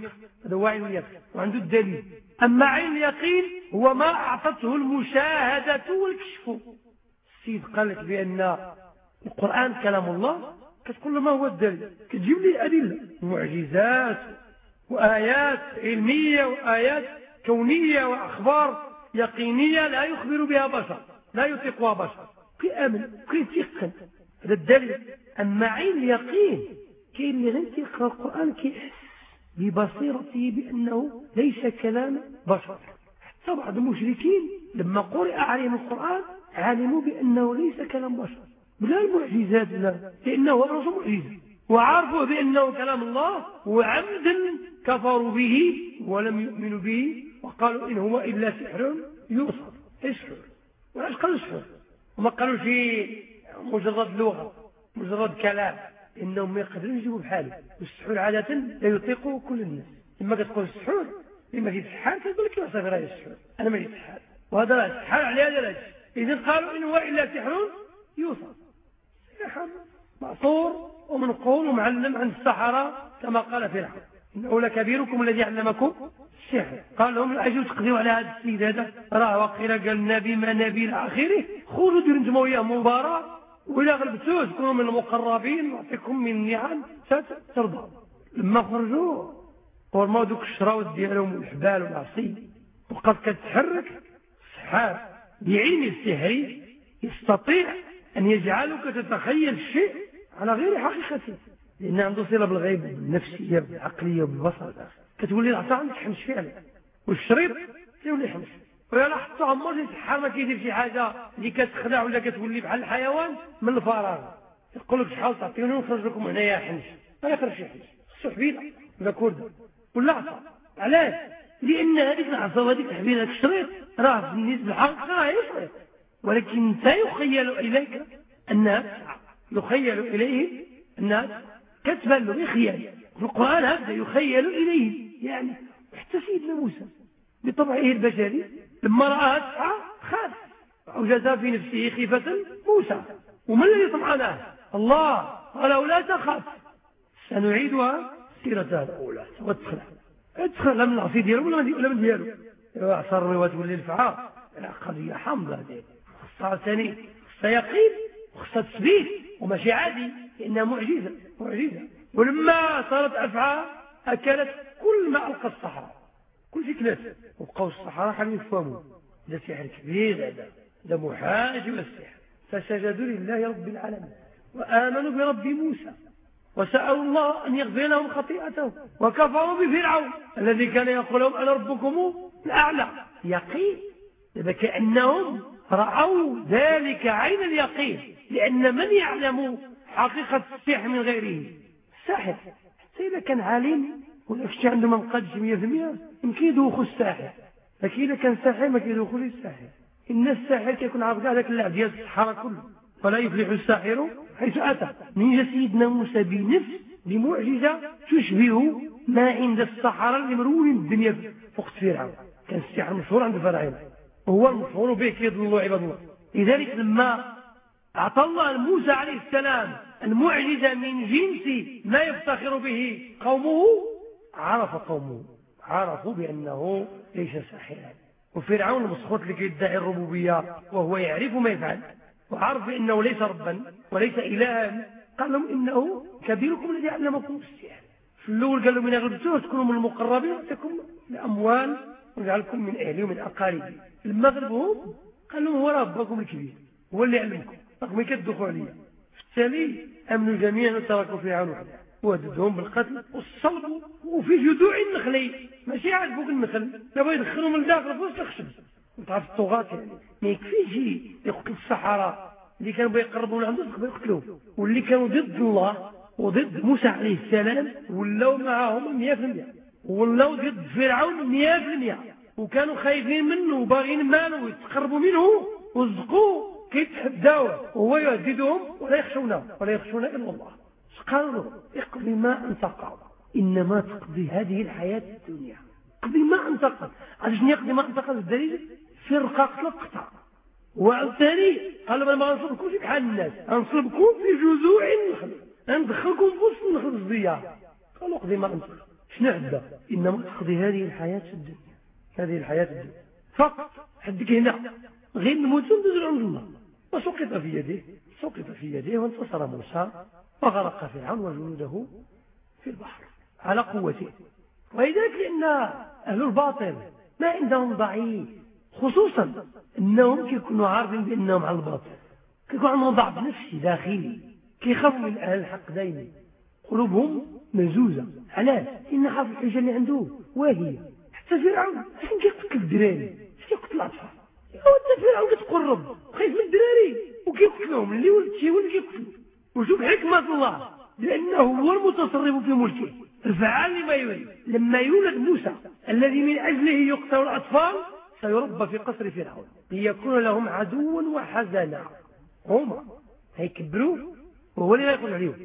هذا هو علم اليقين وعنده الدليل. أما عين اليقين هو ما أعطته المشاهدة والكشف. السيد قال لك بأن القرآن كلام الله كتقول له ما هو الدليل؟ كتجيب لي أدلة. معجزات وآيات علمية وآيات كونية وأخبار يقينية لا يخبر بها بشر. لا يطيقها بشر كي أمن كي تيقن هذا الدليل. أما عين اليقين كاين اللي غير تيقرأ القرآن كيحس ببصيرته بأنه ليس كلام بشر. حتى بعض المشركين لما قرئ عليهم القرآن علموا بأنه ليس كلام بشر. بلا المعجزات لا لأنه هو معجزة. وعرفوا بأنه كلام الله وعمدا كفروا به ولم يؤمنوا به وقالوا إن هو إلا سحر يوصف إيش قالوا سحر وما قالوا شيء مجرد لغة مجرد كلام. إنهم ما يقدرون يجيبوا بحاله. والسحور عادة لا يطيقه كل الناس. لما كتقول السحور لما جيت السحار كتقول لك صافي راهي السحور. أنا ما جيت السحار وهذا راه السحار على هذا الأجل إذا قالوا إن هو إلا سحر يوصل سحر مأثور ومنقول ومعلم عن السحرة كما قال فرعون. إنه لكبيركم الذي علمكم السحر قال لهم أجل تقضيوا على هذا السيد هذا راه وقيل قال النبي ما نبي إلى آخره. خذوا ديروا أنتم وياه مباراة وإذا غلبتوه. تكونوا من المقربين نعطيكم من النعم ترضى. لما خرجوا ورموا دوك الشراوت ديالهم والحبال والعصي وقد كتحرك السحاب بعلم السحر يستطيع أن يجعلك تتخيل الشيء على غير حقيقته. لأن عنده صلة بالغيب بالنفسية بالعقلية بالبصر كتولي العصا عندك حمش فعلا. والشريط كيولي حمش. ويلا حتى عمر يتحار ما كيدير شي حاجة اللي كتخدع ولا كتولي بحال الحيوان من الفراغ. يقول لك شحال تعطيوني ونخرج لكم هنايا حمش. ما يخرج شي حمش. خصو حبيله ولا كردة. ولا عصا علاش؟ لأن هذيك العصا وهذيك الحبيله هذاك الشريط راه بالنسبة للحقيقة راه يشريط ولكن انت يخيل إليك أنها يخيل إليه الناس كتبا له بخيال القرآن هذا يخيل إليه. يعني حتى سيدنا موسى بطبعه البشري. لما رآها تسعى خاف أوجد في نفسه خيفة موسى. ومن الذي طمعناه الله. قال لا تخاف سنعيدها سيرتها الأولى وادخل. ادخل. لم العصي ديالو ولا من ديالو اعصر وتولي الفعاء قضية حمضة خصها ثاني خصها يقين. وخصها تثبيت وماشي عادي لأنها معجزة معجزة. ولما صارت أفعى أكلت كل ما ألقى الصحراء. كل شيء كلاس وبقوا الصحراء حال يفهموا. هذا سحر كبير هذا. هذا محاج السحر. فسجدوا لله رب العالمين. وآمنوا برب موسى. وسألوا الله أن يغفر لهم خطيئتهم. وكفروا بفرعون. الذي كان يقول لهم أنا ربكم الأعلى. يقين. إذا كأنهم رأوا ذلك عين اليقين. لأن من يعلم حقيقة السحر من غيره. الساحر حتى إذا كان عالم ولا شي عنده ما نقدش 100% يمكن يدوخ الساحر لكن إذا كان ساحر ما كيدوخوش الساحر إن الساحر كيكون عارف كاع ذاك اللعب ديال السحرة كله. فلا يفلح الساحر حيث أتى. من جا سيدنا موسى بنفس بمعجزة تشبه ما عند السحرة اللي مرولين الدنيا وقت فرعون. كان السحر مشهور عند فرعون. وهو المشهور به كيضلوا عباد الله. لذلك لما أعطى الله موسى عليه السلام المعجزة من جنس ما يفتخر به. قومه عرف قومه عرفوا بأنه ليس ساحرا. وفرعون المسخوط اللي يدعي الربوبية وهو يعرف ما يفعل وعرف بأنه ليس ربا وليس إلها. قال لهم إنه كبيركم الذي علمكم السحر. في الأول قال لهم إن غلبتوه تكونوا من المقربين وتكون الأموال ويجعلكم من أهلي ومن أقاربي. لما غلبهم قال لهم هو ربكم الكبير هو اللي علمكم رغم كدخوا عليه بالتالي أمنوا جميعا وتركوا فرعون وحده وهددهم بالقتل والصلب وفي جذوع النخل ماشي عاد فوق النخل. دابا يدخلهم لداخل فوق الخشب تعرف الطغاة يعني. ما يكفيش يقتل الصحراء. اللي كانوا بيقربوا لعنده يقتلوه. واللي كانوا ضد الله وضد موسى عليه السلام ولاو معاهم 100% ولاو ضد فرعون 100% وكانوا خايفين منه وباغيين ماله ويتقربوا منه. وزقوه كيتحداوه وهو يهددهم ولا يخشونه ولا يخشون إلا الله. قالوا له اقضي ما انتقض إنما تقضي هذه الحياة الدنيا. قضي ما انتقض علاش يقضي ما انتقض الدليل فرقة قطع والثاني قال ما نصلبكم في بحال الناس. نصلبكم في جذوع النخل. ندخلكم في وسط النخل الزيار قالوا اقضي ما انتقض شنو عندها إنما تقضي هذه الحياة الدنيا. هذه الحياة الدنيا. فقط حدك هنا غير نموتوا ندوزوا عند الله. وسقط في يده سقط في يده وانتصر موسى وغرق فرعون وجنوده في البحر على قوته. ولذلك لأن أهل الباطل ما عندهم ضعيف خصوصا أنهم كيكونوا عارفين بأنهم على الباطل. كيكون عندهم ضعف نفسي داخلي. كيخافوا من أهل الحق دايما. قلوبهم مزوزة علاش إن خاف الحجة اللي عنده واهية حتى فرعون عشان كيقتل الدراري عشان كيقتل الأطفال. هو انت فرعون كتقرب خايف من الدراري. وكيقتلهم اللي ولد شي ولد كيقتلوا وشوف حكمة الله لأنه هو المتصرف في ملكه. الفعال لما يريد. لما يولد موسى الذي من أجله يقتل الأطفال سيربى في قصر فرعون. ليكون لهم عدوا وحزنا. هما هيكبروا وهو اللي يقول عليهم.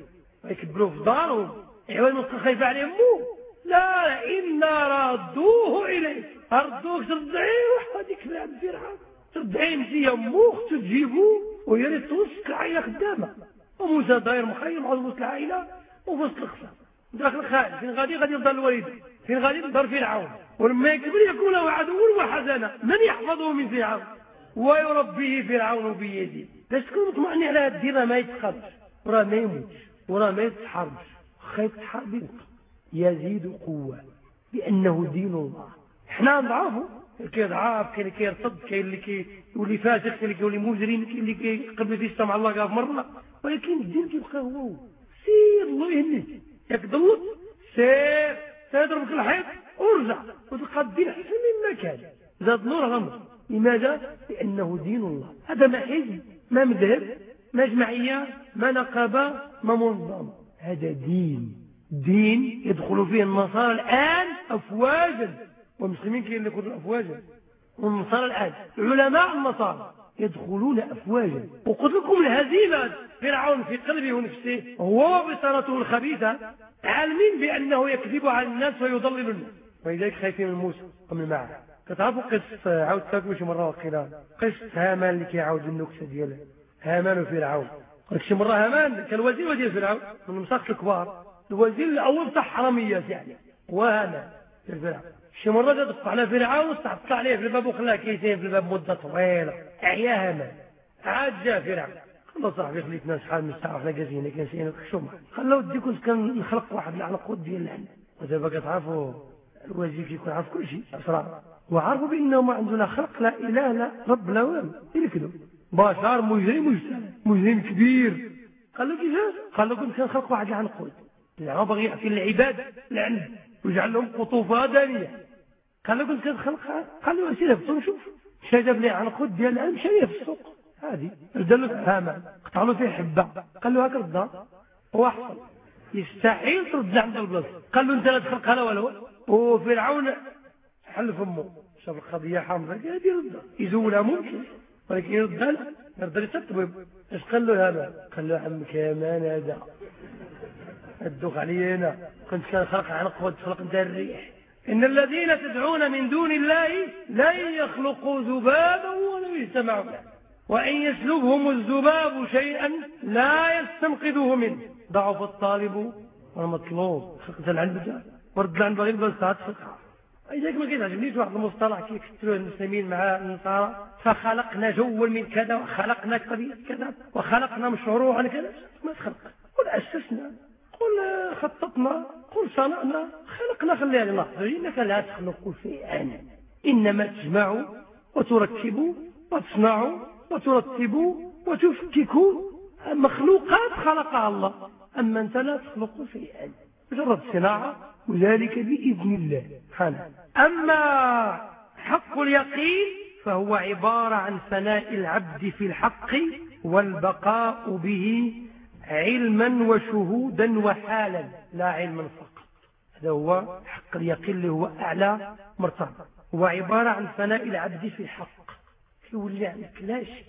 يكبروا في دارهم. عوال من خايف عليهم مو. لا إنا ردوه إليه أردوك ترضعيه؟ وحديك لعب فرعون ترضعيه مزية موخ تجيبوه ويريد توسك العائلة قدامه. وموسى داير مخيم على وسط العائلة ووسط الخصام. داخل خالد فين غادي؟ غادي يفضل الوليد فين غادي؟ يفضل فرعون ولما يكبر يكون له عدو وحزنا من يحفظه من فرعون ويربيه فرعون بيده باش تكون مطمئن على هذا الدين ما يتخرج وراه ما يموتش. وراه ما يتحرمش. خايف تحارب يزيد قوة لأنه دين الله. إحنا نضعفه كي ضعاف كاين اللي كيرتد كاين اللي كيولي فاسق كاين اللي كيولي مجرم كاين اللي كيقبل في السمع الله قاف مرة. ولكن الدين كيبقى هو. سير الله يهنيك ياك ضلت سير تضربك الحيط ارجع وتلقى الدين أحسن مما كان. زاد نور غمر لماذا؟ لأنه دين الله. هذا ما حزب ما مذهب ما جمعية ما نقابة ما منظمة هذا دين. دين يدخل فيه النصارى الآن أفواجا والمسلمين كي يكونوا أفواجا؟ والنصارى الآن علماء النصارى يدخلون أفواجا. وقلت لكم الهزيمة فرعون في قلبه ونفسه هو وبصارته الخبيثة عالمين بأنه يكذب على الناس ويضلل الناس. ولذلك خايفين من موسى ومن معه. كتعرفوا قصة عاود تاكلوا شي مرة وقيلا قصة هامان اللي كيعاود النكتة ديالها. هامان وفرعون. قلت شي مرة هامان كان وزير ديال فرعون من المساق الكبار. الوزير الأول بتاع حراميات يعني. وهامان فرعون شي مرة جا دق على فرعون استعطى عليه في الباب وخلاه كيسين في الباب مدة طويلة. أعيا هامان عاد جا فرعون. قال صاحبي خليتنا شحال من ساعة حنا جالسين كنسين خشوم قال له ودي كنت كنخلق واحد العنقود ديال العلم. ودابا كتعرفوا الوزير كيكون عارف كل شيء. أسرار. وعرفوا بأنه ما عندنا خلق لا إله لا رب لا والو يركضوا بشر مجرم مجرم كبير. قال له كيفاش؟ قال له كنت كنخلق واحد العنقود يعني بغي يعطي العباد العلم ويجعل لهم قطوفة دانية قال له كنت كنخلق قال له سير هبطوا نشوف مشى جاب لي عنقود ديال العلم شريه في السوق. هذه رد له فهمه قطع له فيه حبة. قال له هاك ردها هو حصل يستحيل ترد عند البلاصه قال له أنت لا تخلق هذا ولا وفرعون حل فمه. شاف القضية حامضة قال يردها يزولها ممكن ولكن يردها لا. يرضى يستطبب إيش قال له هذا؟ قال له عمك يا مان هذا. الدوخ علي هنا كنت كان خلق عن قوة خلق انت الريح. إن الذين تدعون من دون الله لن يخلقوا ذبابا ولو يجتمعوا وإن يسلبهم الذباب شيئا لا يستنقذوه منه. ضعف الطالب والمطلوب. خلقت العلم ورد العلم بغير بس فقه لذلك ما كيتعجبنيش واحد المصطلح كيكثروا المسلمين مع النصارى. فخلقنا جوا من كذا وخلقنا كذا وخلقنا مشروعا كذا. ما تخلق. قل أسسنا. قل خططنا قل صنعنا خلقنا خليها للحظه إنك لا تخلق شيئا. إنما تجمع وتركب وتصنع وترتب وتفكك. مخلوقات خلقها الله. أما أنت لا تخلق شيئا. مجرد صناعة وذلك بإذن الله. سبحانه. أما حق اليقين فهو عبارة عن فناء العبد في الحق والبقاء به علما وشهودا وحالا لا علما فقط. هذا هو حق اليقين اللي هو أعلى مرتبة. هو عبارة عن فناء العبد في الحق. كيولي عندك لا شك.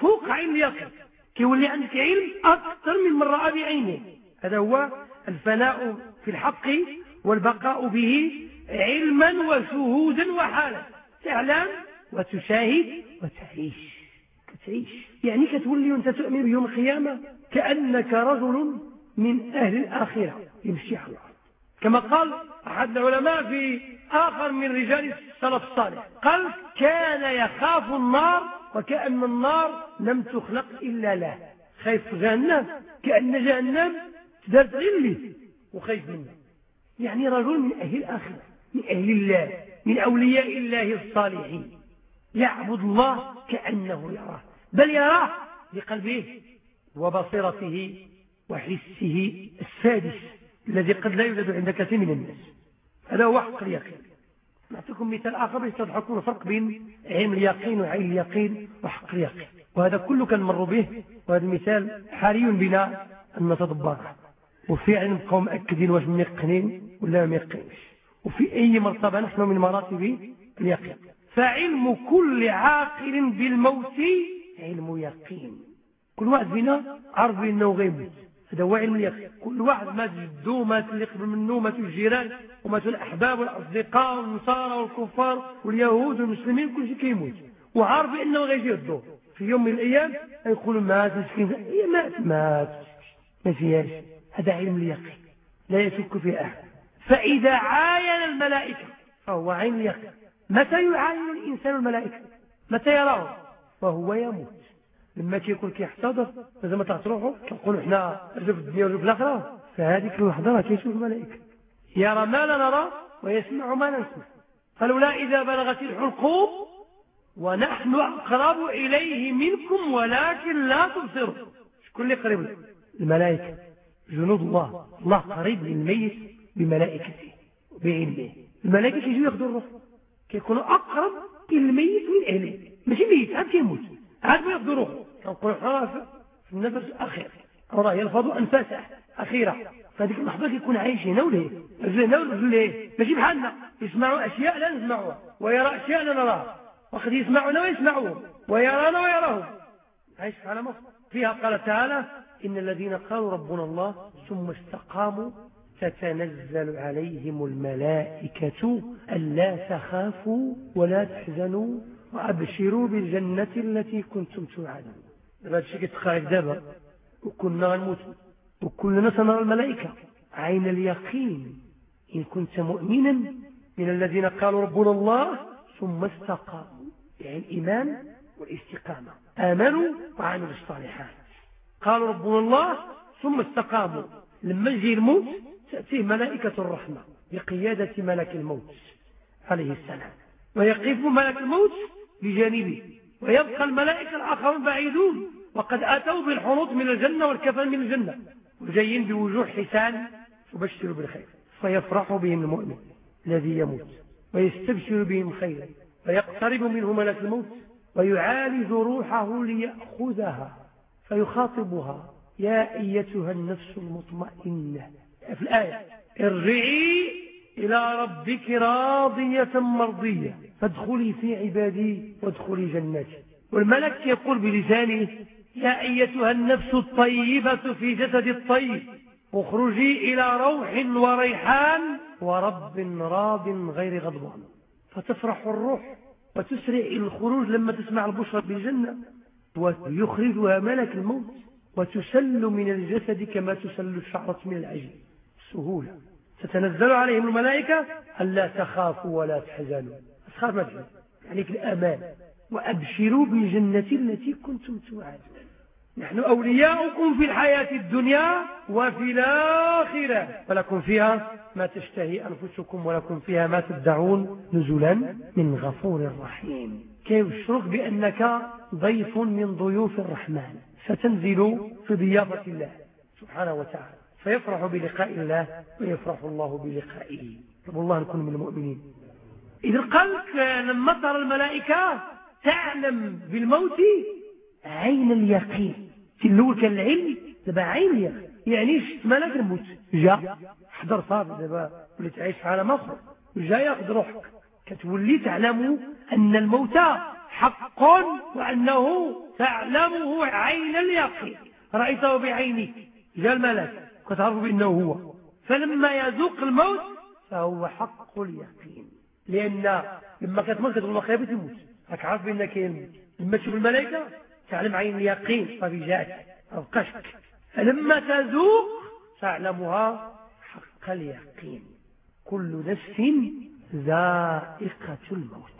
فوق علم اليقين. كيولي عندك علم أكثر من من رأى بعينه. هذا هو الفناء في الحق والبقاء به علما وشهودا وحالا. تعلم وتشاهد وتعيش. كتعيش. يعني كتولي وأنت تؤمن بيوم القيامة؟ كأنك رجل من أهل الآخرة يمشي على الأرض. كما قال أحد العلماء في آخر من رجال السلف الصالح قال كان يخاف النار وكأن النار لم تخلق إلا له. خايف جهنم كأن جهنم تدرت غير وخايف منه. يعني رجل من أهل الآخرة من أهل الله من أولياء الله الصالحين. يعبد الله كأنه يراه بل يراه بقلبه. وبصيرته وحسه السادس الذي قد لا يوجد عند كثير من الناس. هذا هو حق اليقين. نعطيكم مثال آخر يستضحكون الفرق بين علم اليقين وعين اليقين وحق اليقين. وهذا كله كان مر به وهذا المثال حري بنا أن نتدبره وفعلا نبقاو مأكدين واش ميقنين ولا ما وفي أي مرتبة نحن من مراتب اليقين. فعلم كل عاقل بالموت علم يقين. كل واحد فينا عارف بأنه غيموت هذا هو علم اليقين. كل واحد مات جدو مات اللي قبل منه ماتوا الجيران وماتوا الأحباب والأصدقاء والنصارى والكفار واليهود والمسلمين كل شيء كيموت. وعارف بأنه غيجي الدور في يوم من الأيام يقول مات مسكين. هي مات مات. ما فيهاش. هذا علم اليقين. لا يشك في أحد. فإذا عاين الملائكة فهو عين اليقين. متى يعاين الإنسان الملائكة؟ متى يراه؟ وهو يموت. لما كيكون كيحتضر لازم تعتروحوا كنقولوا إحنا رجل في الدنيا ورجل في الآخرة. فهذيك اللحظة راه كيشوف الملائكة. يرى ما لا نرى ويسمع ما لا نسمع فلولا إذا بلغت الحلقوم ونحن أقرب إليه منكم ولكن لا تبصروا شكون اللي قريب؟ الملائكة. جنود الله. الله قريب للميت بملائكته وبعلمه. الملائكة كيجيو ياخذوا الروح. كيكونوا أقرب إلى الميت من أهله. ماشي ميت عاد كيموت. عاد ما ياخذوا روحه. كنقول في النفس الأخير. راه يلفظ انفاسه اخيره فهذيك اللحظة كيكون عايش هنا رجل هنا ورجل ليه ماشي بحالنا. يسمعوا أشياء لا نسمعوها ويرى أشياء لا نراها وقد يسمعنا ويسمعوه ويرانا ويراهم. عايش على مصر فيها قال تعالى إن الذين قالوا ربنا الله ثم استقاموا تتنزل عليهم الملائكة ألا تخافوا ولا تحزنوا وأبشروا بالجنة التي كنتم توعدون. هذا الشيء كيتخرج دابا وكنا غنموت. وكلنا سنرى الملائكة. عين اليقين. إن كنت مؤمنا من الذين قالوا ربنا الله ثم استقاموا. يعني الإيمان والاستقامة. آمنوا وعملوا الصالحات. قالوا ربنا الله ثم استقاموا. لما يجي الموت تأتيه ملائكة الرحمة بقيادة ملك الموت عليه السلام. ويقف ملك الموت بجانبه ويبقى الملائكة الآخرون بعيدون. وقد أتوا بالحنوط من الجنة والكفن من الجنة. وجايين بوجوه حسان تبشر بالخير. فيفرح بهم المؤمن الذي يموت. ويستبشر بهم خيرا. ويقترب منه ملك الموت. ويعالج روحه ليأخذها. فيخاطبها. يا أيتها النفس المطمئنة. في الآية. ارجعي إلى ربك راضية مرضية. فادخلي في عبادي وادخلي جنتي. والملك يقول بلسانه يا أيتها النفس الطيبة في جسد الطيب اخرجي إلى روح وريحان ورب راض غير غضبان. فتفرح الروح وتسرع الخروج لما تسمع البشرى بالجنة. ويخرجها ملك الموت وتسل من الجسد كما تسل الشعرة من العجل. سهولة. تتنزل عليهم الملائكة ألا تخافوا ولا تحزنوا. أسخاف مدعو يعني الأمان. وأبشروا بالجنة التي كنتم توعدون. نحن أولياؤكم في الحياة الدنيا وفي الآخرة. ولكم فيها ما تشتهي أنفسكم ولكم فيها ما تدعون نزلا من غفور رحيم. كيبشرك بأنك ضيف من ضيوف الرحمن. ستنزل في ضيافة الله سبحانه وتعالى. فيفرح بلقاء الله ويفرح الله بلقائه. رب الله نكون من المؤمنين. إذا قال لما ترى الملائكة تعلم بالموت عين اليقين. في الأول كان العلم دابا عين اليقين. يعني شفت ملك الموت جاء حضر صافي دابا وليت عايش في عالم جا ياخذ روحك. كتولي تعلم أن الموت حق وأنه تعلمه عين اليقين. رأيته بعينك جاء الملك كتعرف بأنه هو. فلما يذوق الموت فهو حق اليقين. لأن لما كتموت كتقول بتموت تموت. راك عارف بأنك لما تشوف الملائكة تعلم عين اليقين صافي جاءت أبقى شك فلما تذوق تعلمها حق اليقين. كل نفس ذائقة الموت.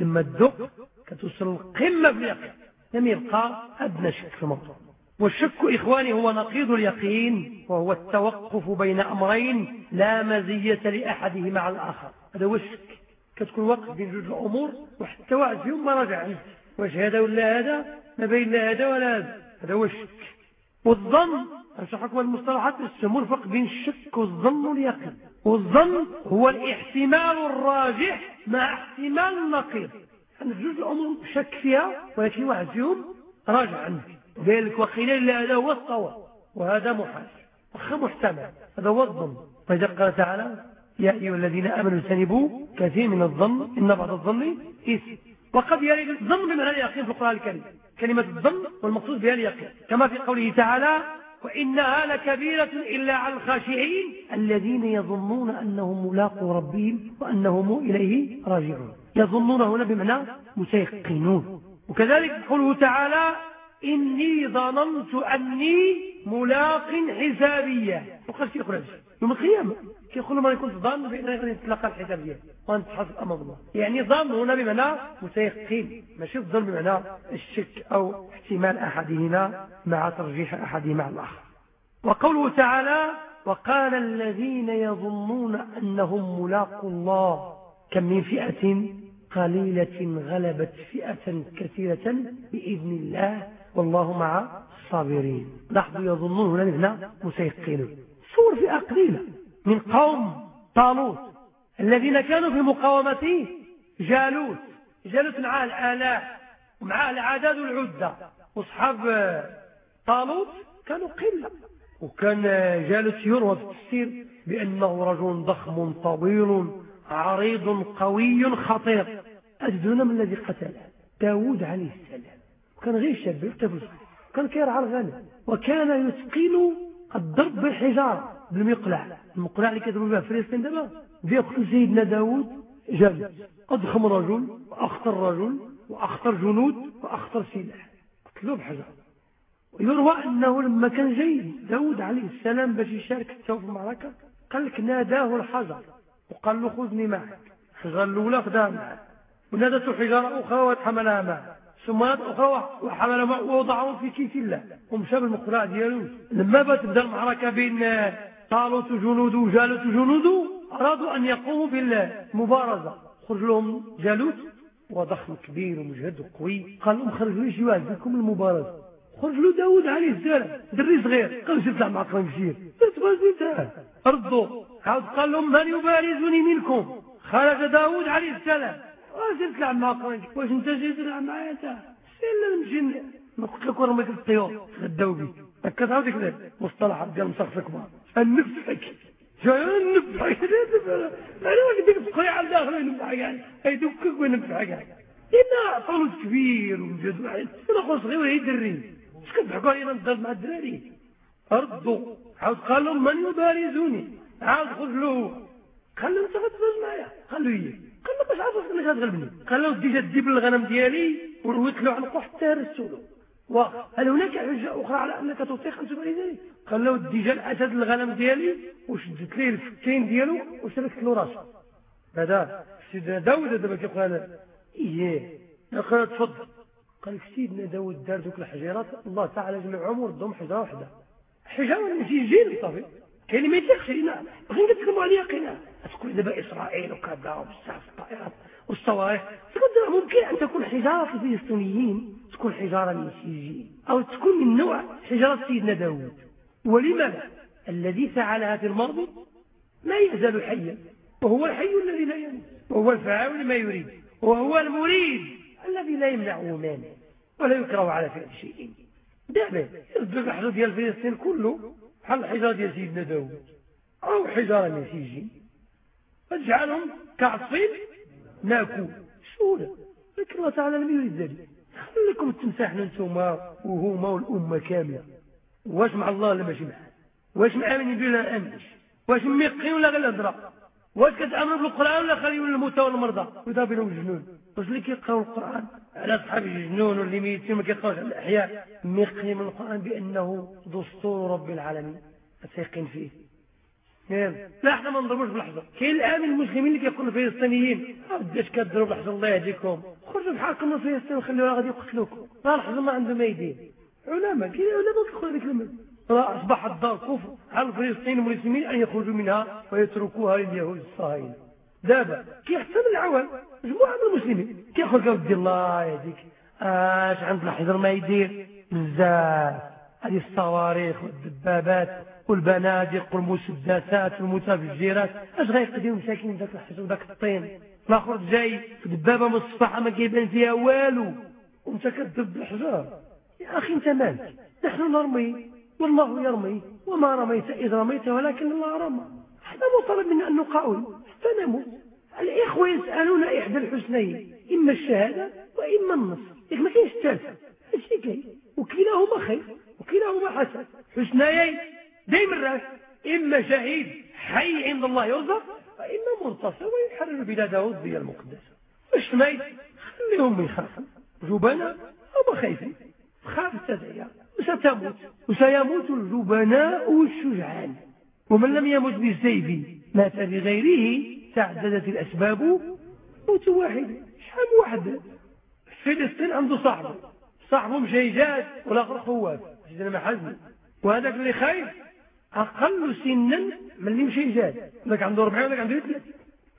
لما تذوق كتوصل القمة في اليقين. لم يبقى أدنى شك في الموضوع. والشك إخواني هو نقيض اليقين وهو التوقف بين أمرين لا مزية لأحدهما على الآخر. هذا هو الشك كتكون وقت بين جوج الأمور وحتى واحد فيهم ما رجع عنه. واش هذا ولا هذا؟ ما بين لا هذا ولا هذا. هذا هو الشك والظن أشرحكم المصطلحات يسمون الفرق بين الشك والظن واليقين. والظن هو الاحتمال الراجح مع احتمال النقيض. أن جوج الأمور شك فيها ولكن واحد فيهم راجع عنه. قال لك وقيل هذا هو الصواب وهذا محال محتمل. هذا هو الظن. فإذا قال تعالى يا أيها الذين آمنوا اجتنبوا كثير من الظن إن بعض الظن إثم. وقد يرد الظن بمعنى اليقين في القرآن الكريم. كلمة الظن والمقصود بها اليقين. كما في قوله تعالى وإنها لكبيرة إلا على الخاشعين الذين يظنون أنهم ملاقوا ربهم وأنهم إليه راجعون. يظنون هنا بمعنى متيقنون وكذلك قوله تعالى إني ظننت أني ملاق حسابية. وقال شيء يقول يوم القيامة. كيقول ما يكون ظن بأنه يتلقى الحساب ديالو وغنتحاسب أمام الله. يعني ظن هنا بمعنى متيقن. ماشي الظن بمعنى الشك أو احتمال أحدهما مع ترجيح أحدهما على الآخر. وقوله تعالى وقال الذين يظنون أنهم ملاقوا الله كم من فئة؟ قليلة غلبت فئة كثيرة بإذن الله. والله مع الصابرين. لاحظوا يظنون هنا متيقنون صور فئة قليلة من قوم طالوت الذين كانوا في مقاومة جالوت. جالوت معاه الآلاف ومعاه العدد والعدة. وصحاب طالوت كانوا قلة. وكان جالوت يروى في التفسير بأنه رجل ضخم طويل عريض قوي خطير. أجدون من الذي قتله داود عليه السلام. وكان غير شاب يحتفظ كان كيرعى الغنم. وكان يتقن الضرب بالحجارة بالمقلع. المقلع اللي كيضربوا بها فلسطين دابا بيقتل سيدنا داود جلد أضخم رجل وأخطر رجل وأخطر جنود وأخطر سلاح. قتلوه بحجر ويروى أنه لما كان جاي داود عليه السلام باش يشارك في المعركة قال لك ناداه الحجر. وقال له خذني معك. الحجر الأولى خدها معه ونادته حجارة أخرى وتحملها معه ثم أخرى وحمل ووضعه في كيس الله. ومشى بالمقلاع ديالو. لما بات تبدا المعركة بين طالوت جنود وجالوت جنود أرادوا أن يقوموا بالمبارزة. خرج لهم جالوت وضخم كبير ومجهد وقوي قال لهم خرجوا لي شي واحد فيكم المبارزة. خرج له داود عليه السلام. دري صغير. قال طلع مع قرنشير قلت ردوا عاود قال لهم من يبارزني منكم؟ خرج داود عليه السلام. واش تلعب مع قرنشير واش انت جاي تلعب معايا انت سير نمشي ما قلت لك ورا ما الطيور غداو بي. هكا تعاود كذا مصطلحات ديال مصرف كبار النفحك جاي النفحك أنا واش ديك تبقى على داخل النفحك يعني. أي دوكك ونفحك يعني. طولت كبير ومجد واحد. أنا قول صغير وهي دري. اش كتضحكوا علينا نضرب مع الدراري. ردوا عاود قال لهم من يبارزوني؟ عاود خذ له. قال انت غتفوز معايا. قال له هي قال له باش عرفت انك غتغلبني قال له ديجا تجيب الغنم ديالي ورويت له عنقه حتى رسولو وهل هناك حجة أخرى على أنك تطيق أن تبالي ذلك قال له ديجا الأسد الغنم ديالي وشدت ليه الفكين ديالو وشبكت له راسه هذا سيدنا داود دابا كيقول هذا إيه قال تفضل قال سيدنا داود دار ذوك الحجيرات الله تعالى جمعهم وردهم حجرة واحدة حجرة ماشي جيل صافي كاين ما يطلقش لنا غير نتكلموا عليها قنا تقول دابا إسرائيل وكذا وبزاف الطائرات والصواريخ ممكن أن تكون حجارة الفلسطينيين تكون حجارة من سجين أو تكون من نوع حجارة سيدنا داود ولماذا الذي فعلها في الماضي ما يزال حيا وهو الحي الذي لا يموت وهو الفاعل لما يريد وهو المريد الذي لا يمنعه مانع ولا يكره على فعل شيء. دابا يصدق الحجر ديال فلسطين كله بحال الحجاره ديال سيدنا داود أو حجارة من سجين فاجعلهم كعصفين ناكل سهوله لكن الله تعالى لم يريد ذلك. خليكم التمساح أنتم وهما والأمة كاملة. واش مع الله ولا ماشي معاه واش مآمنين به ولا امنش واش ميقين ولا غير الهضره واش كتامنوا بالقران ولا خليون الموتى والمرضى؟ ودا بينهم الجنون واش اللي كيقراو القرآن؟ على صحاب الجنون واللي ميتين ما كيقراوش على الأحياء. ميقين من القرآن بأنه دستور رب العالمين. أتيقن فيه. نعم. لا إحنا ما نضربوش بالحجر. كاين الآن المسلمين اللي كيقولوا الفلسطينيين بداش كضربوا بالحجر؟ الله يهديكم. خرجوا بحالكم من فلسطين غادي يقتلوكم راه الحجر ما عنده ما يدين. علماء كاين علماء كيقولوا هذيك المسألة أصبح الدار كفر على الفلسطينيين المسلمين أن يخرجوا منها ويتركوها لليهود الصهاينة. دابا كيحسن العوام. مجموعة من المسلمين كيخرجوا ودي الله يهديك. اش عند الحجر ما يدير؟ بزاف. هذه الصواريخ والدبابات. والبنادق والمسدسات والمتفجرات. اش غيقدروا مساكين ذاك الحجر ذاك الطين؟ الآخر جاي في دبابه من الصفحه ما كيبان فيها والو. وانت كتدب الحجر. يا أخي انت مالك؟ نحن نرمي والله يرمي وما رميت إذ رميت ولكن الله رمى. إحنا مطالب منا أن نقاوم. حتى نموت. الإخوة يسألون إحدى الحسنين إما الشهادة وإما النصر. إذا ما كاينش الثالثة. ماشي كاين. وكلاهما خير وكلاهما حسن. حسنيين. دايما راس إما شهيد حي عند الله يرزق وإما منتصر ويحرر بلاده الضية المقدسة مش ميت خليهم يخافوا جبناء هما خايفين خاف تدعي. وستموت. وسيموت الجبناء والشجعان. ومن لم يمت بالسيف مات بغيره تعددت الأسباب موت واحد. شحال واحد؟ فلسطين عنده صاحبه صاحبه مشي جاد والاخر خوات. سيدنا محزن وهذاك اللي خايف؟ أقل سنا من اللي مشي جاد ذاك عنده 40 وذاك عنده 30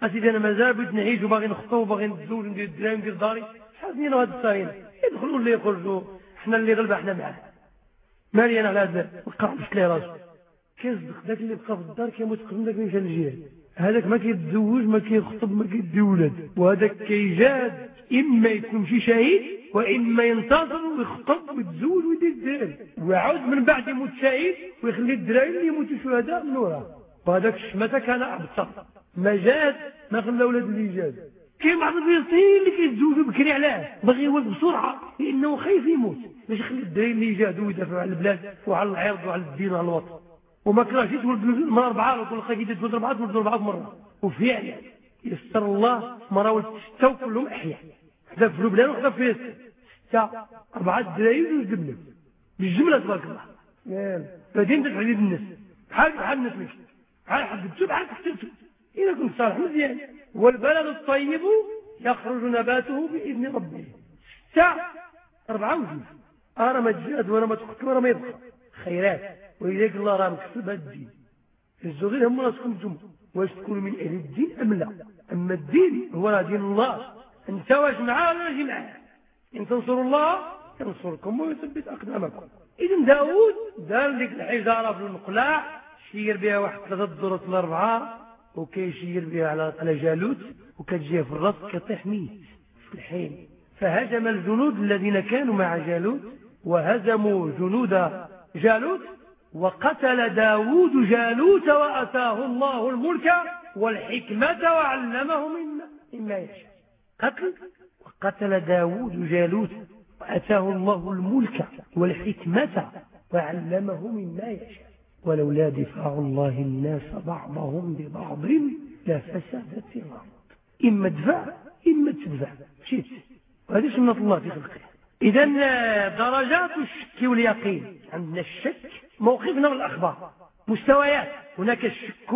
أسيدي أنا مازال بغيت نعيش وباغي نخطب وباغي نتزوج وندير الدراري وندير داري شحال سنين هاد الصاين يدخلوا اللي يخرجوا. حنا اللي غلبة حنا معاه. مالي أنا على هذا وقع لي راسو. كيصدق ذاك اللي بقى في الدار كيموت قبل ذاك اللي مشى للجهاد. هذاك ما كيتزوج ما كيخطب ما كيدي ولاد. وهذاك كيجاد إما يكون شي شهيد وإما ينتظر ويخطب ويتزوج ويدير الدراري. ويعاود من بعد يموت شهيد ويخلي الدراري اللي يموتوا شهداء من وراه. وهذاك الشمته كان أبطأ. ما جاد ما خلى ولاد اللي جاد. كاين بعض الفلسطينيين اللي كيتزوجوا بكري علاه باغي يولد بسرعة لأنه خايف يموت. باش يخلي الدراري اللي يجاهدوا ويدافعوا على البلاد وعلى العرض وعلى الدين وعلى الوطن. وما كرهش تولد من أربعة وكل خيجي تولد أربعة تولد أربعة مرة. وفعلا يسر الله مرة ولد ستة وكلهم أحياء. حدا في لبنان وحدا في فلسطين. ستة أربعة دراهم وجبنا بالجملة تبارك الله. بعدين تدفع لي الناس. بحال بحال الناس ماشي. بحال حددتو بحال كثرتو إذا كنت صالح مزيان. والبلد الطيب يخرج نباته بإذن ربه. ستة أربعة وجوه. أنا ما تجاد وأنا ما تقتل وأنا ما يبقى. خيرات. ولذلك الله راه مكتب الدين. الزغير هم راسكم أنتم. واش تكونوا من أهل الدين أم لا؟ أما الدين هو راه دين الله. أنت واش معاه ولا ماشي معاه؟ إن تنصروا الله ينصركم ويثبت أقدامكم. اذا داوود دار ديك الحجارة في المقلاع شير بها واحد ثلاثة الدرات الاربعه وكيشير بها على على جالوت وكتجي في الراس كطيح ميت في الحين. فهزم الجنود الذين كانوا مع جالوت وهزموا جنود جالوت وقتل داود جالوت وأتاه الله الملك والحكمة وعلمه مما, يشاء. قتل؟ وقتل داود جالوت وأتاه الله الملك والحكمة وعلمه مما يشاء. ولولا دفاع الله الناس بعضهم ببعض لفسدت الأرض. إما ادفع إما تدفع. مشيت وهذه سنة الله في خلقه. إذا درجات الشك واليقين. عندنا الشك موقفنا من الأخبار مستويات. هناك الشك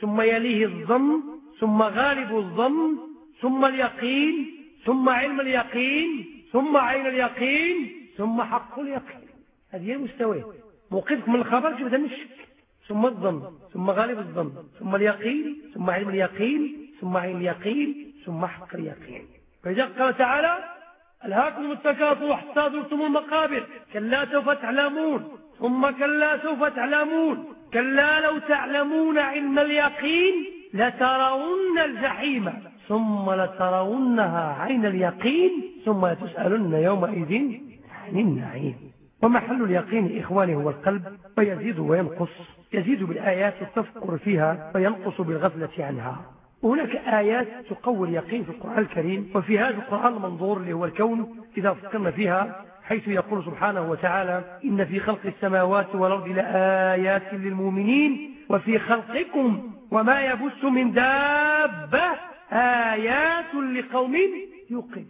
ثم يليه الظن ثم غالب الظن ثم اليقين ثم علم اليقين ثم عين اليقين ثم حق اليقين. هذه هي المستويات. موقفك من الخبر كيف من الشك. ثم الظن ثم غالب الظن ثم اليقين ثم علم اليقين ثم عين اليقين ثم حق اليقين. فإذا قال تعالى ألهاكم التكاثر حتى زرتم المقابر كلا سوف تعلمون ثم كلا سوف تعلمون كلا لو تعلمون علم اليقين لترون الجحيم ثم لترونها عين اليقين ثم لتسألن يومئذ عن النعيم. ومحل اليقين إخواني هو القلب ويزيد وينقص يزيد بالآيات التفكر فيها وينقص بالغفلة عنها. وهناك آيات تقوي اليقين في القرآن الكريم وفي هذا القرآن المنظور اللي هو الكون إذا فكرنا فيها حيث يقول سبحانه وتعالى إن في خلق السماوات والأرض لآيات للمؤمنين وفي خلقكم وما يبث من دابة آيات لقوم يوقن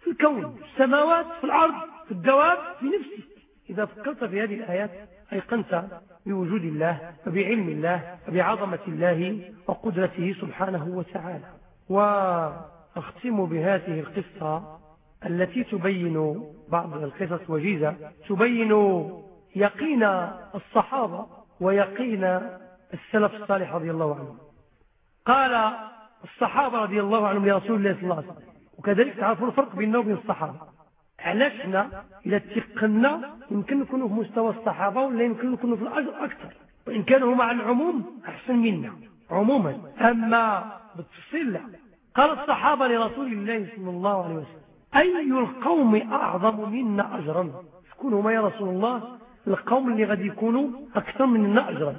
في الكون في السماوات في الأرض في الدواب في نفسك. إذا فكرت في هذه الآيات أيقنت بوجود الله وبعلم الله وبعظمة الله وقدرته سبحانه وتعالى. وأختم بهذه القصة التي تبين بعض القصص وجيزة تبين يقين الصحابة ويقين السلف الصالح رضي الله عنهم. قال الصحابة رضي الله عنهم لرسول الله صلى الله عليه وسلم وكذلك تعرفون الفرق بيننا وبين الصحابة. علاشنا إذا تقنا يمكن نكونوا في مستوى الصحابة ولا يمكن نكونوا في الأجر أكثر. وإن كانوا مع العموم أحسن منا. عموما. أما بالتفصيل لا قال الصحابة لرسول الله صلى الله عليه وسلم أي القوم أعظم منا أجرا؟ شكون هما يا رسول الله. القوم اللي غادي يكونوا أكثر منا أجرا.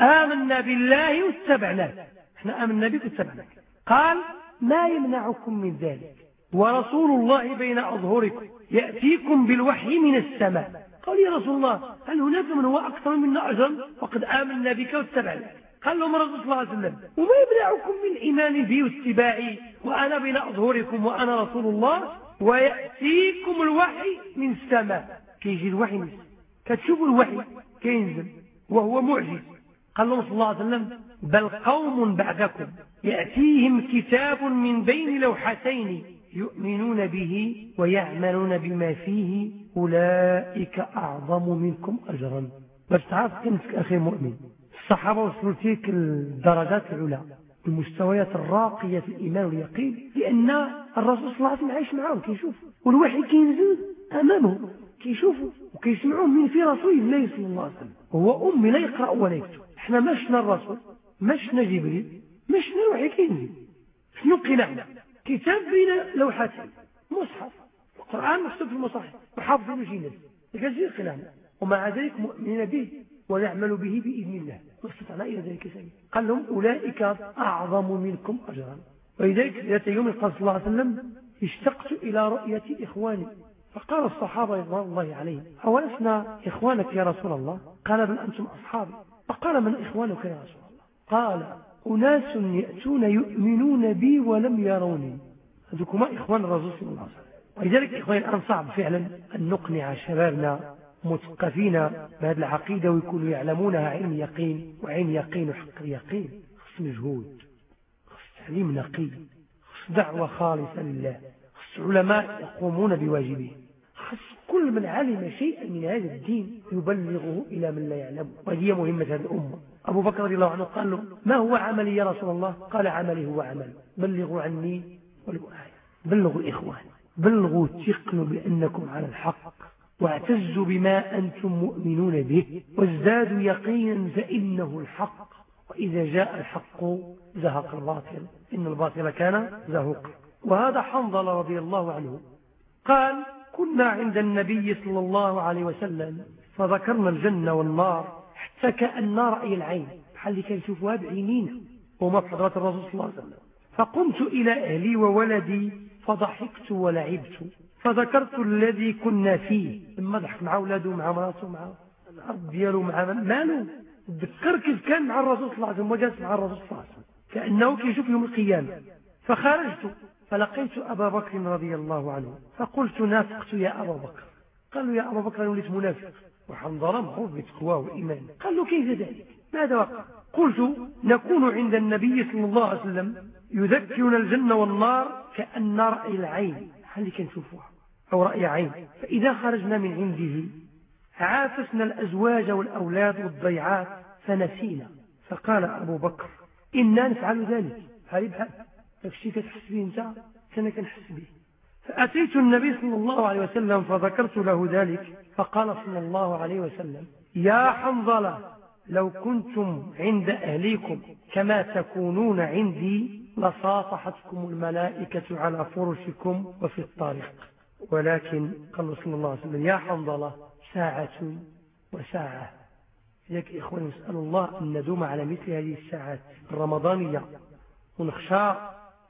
آمنا بالله واتبعناه. إحنا آمنا بك واتبعناك. قال ما يمنعكم من ذلك. ورسول الله بين أظهركم يأتيكم بالوحي من السماء. قال يا رسول الله هل هناك من هو أكثر منا أجرا؟ وقد آمنا بك واتبعنا قال لهم رسول الله عليه وسلم وما يمنعكم من إيمان بي واتباعي؟ وأنا بين أظهركم وأنا رسول الله ويأتيكم الوحي من السماء. كيجي الوحي من السماء. كتشوفوا الوحي كينزل وهو معجز. قال لهم صلى الله عليه وسلم بل قوم بعدكم يأتيهم كتاب من بين لوحتين. يؤمنون به ويعملون بما فيه أولئك أعظم منكم أجرا. باش تعرف أخي مؤمن الصحابة وصلوا تلك الدرجات العلى المستويات الراقية في الإيمان واليقين لأن الرسول صلى الله عليه وسلم عايش معهم كيشوف والوحي كينزل أمامه كيشوفوا وكيسمعوه من في رسول الله صلى الله عليه وسلم. هو أمي لا يقرأ ولا يكتب. إحنا مشنا الرسول مشنا جبريل مشنا الوحي كينزل. شنو قناعنا؟ كتاب بين لوحتين مصحف. القرآن مكتوب في المصاحف وحافظ الجنة لكثير كلام ومع ذلك مؤمنين به ونعمل به بإذن الله. واستطعنا إلى ذلك سبيل. قال لهم أولئك أعظم منكم أجرا. ولذلك ذات يوم قال صلى الله عليه وسلم اشتقت إلى رؤية إخواني. فقال الصحابة رضوان الله عليهم أولسنا إخوانك يا رسول الله؟ قال بل أنتم أصحابي. فقال من إخوانك يا رسول الله؟ قال أناس يأتون يؤمنون بي ولم يروني. هذوكما إخوان الرسول صلى الله عليه وسلم. ولذلك إخواني الآن صعب فعلا أن نقنع شبابنا مثقفين بهذه العقيدة ويكونوا يعلمونها علم يقين وعين يقين وحق اليقين. خص مجهود خص تعليم نقي خص دعوة خالصة لله خص علماء يقومون بواجبهم خص كل من علم شيئا من هذا الدين يبلغه إلى من لا يعلم وهي مهمة هذه الأمة. أبو بكر رضي الله عنه قال له ما هو عملي يا رسول الله؟ قال عملي هو عمل. بلغوا عني ولو آية. بلغوا الإخوان بلغوا ثقلوا بأنكم على الحق. واعتزوا بما أنتم مؤمنون به. وازدادوا يقينا فإنه الحق. وإذا جاء الحق زهق الباطل. إن الباطل كان زهوقا. وهذا حنظل رضي الله عنه. قال كنا عند النبي صلى الله عليه وسلم فذكرنا الجنة والنار حتى كأن رأي العين. بحال كان يشوفها بعينينا. وما في حضرات الرسول صلى الله عليه وسلم. فقمت إلى أهلي وولدي فضحكت ولعبت. فذكرت الذي كنا فيه. لما ضحك مع أولاده مع مراته مع الأرض دياله مع ماله تذكر كيف كان مع الرسول صلى الله عليه وسلم وجلس مع الرسول صلى الله عليه وسلم. كأنه كيشوف يوم القيامة. فخرجت. فلقيت أبا بكر رضي الله عنه فقلت نافقت يا أبا بكر. قالوا يا أبا بكر وليت منافق. وحنظر معروف بتقواه والإيمان قال له كيف ذلك؟ ماذا وقع؟ قلت نكون عند النبي صلى الله عليه وسلم يذكرنا الجنة والنار كأن رأي العين. هل كنشوفوها أو رأي عين. فإذا خرجنا من عنده عافسنا الأزواج والأولاد والضيعات فنسينا. فقال أبو بكر إنا نفعل ذلك. هذه بحال الشيء كتحس به انت كان كنحس به فأتيت النبي صلى الله عليه وسلم فذكرت له ذلك فقال صلى الله عليه وسلم يا حنظلة لو كنتم عند أهليكم كما تكونون عندي لصافحتكم الملائكة على فرشكم وفي الطريق. ولكن قال صلى الله عليه وسلم يا حنظلة ساعة وساعة. لذلك إخواني نسأل الله أن ندوم على مثل هذه الساعات الرمضانية ونخشى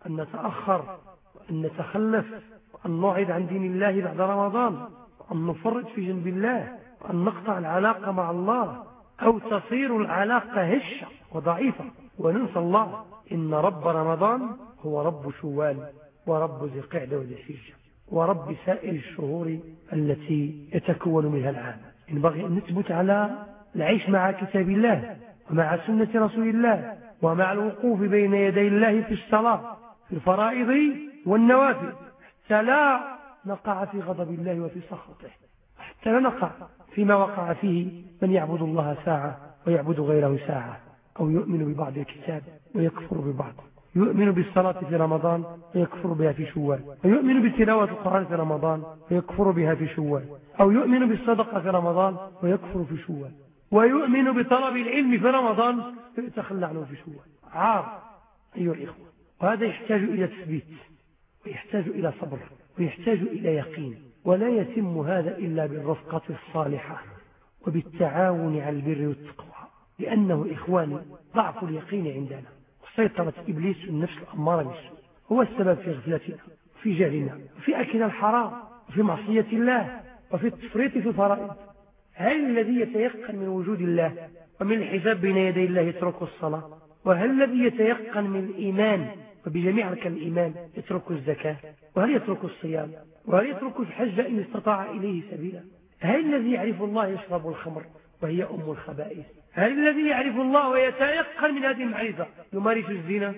أن نتأخر وأن نتخلف وأن نعد عن دين الله بعد رمضان وأن نفرط في جنب الله وأن نقطع العلاقة مع الله أو تصير العلاقة هشة وضعيفة. وننسى الله إن رب رمضان هو رب شوال ورب ذي قعدة وذي حجة ورب سائر الشهور التي يتكون منها العام. ينبغي أن نثبت على العيش مع كتاب الله ومع سنة رسول الله ومع الوقوف بين يدي الله في الصلاة. في الفرائض والنوافل حتى لا نقع في غضب الله وفي سخطه حتى لا نقع فيما وقع فيه من يعبد الله ساعة ويعبد غيره ساعة أو يؤمن ببعض الكتاب ويكفر ببعض يؤمن بالصلاة في رمضان ويكفر بها في شوال ويؤمن بتلاوة القرآن في رمضان ويكفر بها في شوال أو يؤمن بالصدقة في رمضان ويكفر في شوال ويؤمن بطلب العلم في رمضان فيتخلى عنه في شوال. عار أيها الإخوة. وهذا يحتاج إلى تثبيت ويحتاج إلى صبر ويحتاج إلى يقين. ولا يتم هذا إلا بالرفقة الصالحة وبالتعاون على البر والتقوى. لأنه إخواني ضعف اليقين عندنا. سيطرة إبليس النفس الأمارة بالسوء. هو السبب في غفلتنا في في جهلنا وفي أكل الحرام وفي معصية الله وفي التفريط في الفرائض. هل الذي يتيقن من وجود الله ومن الحساب بين يدي الله يترك الصلاة؟ وهل الذي يتيقن من الإيمان وبجميع أركان الإيمان يترك الزكاة وهل يترك الصيام؟ وهل يترك الحج إن استطاع إليه سبيلا؟ هل الذي يعرف الله يشرب الخمر وهي أم الخبائث؟ هل الذي يعرف الله ويتيقن من هذه المعرفة يمارس الزنا؟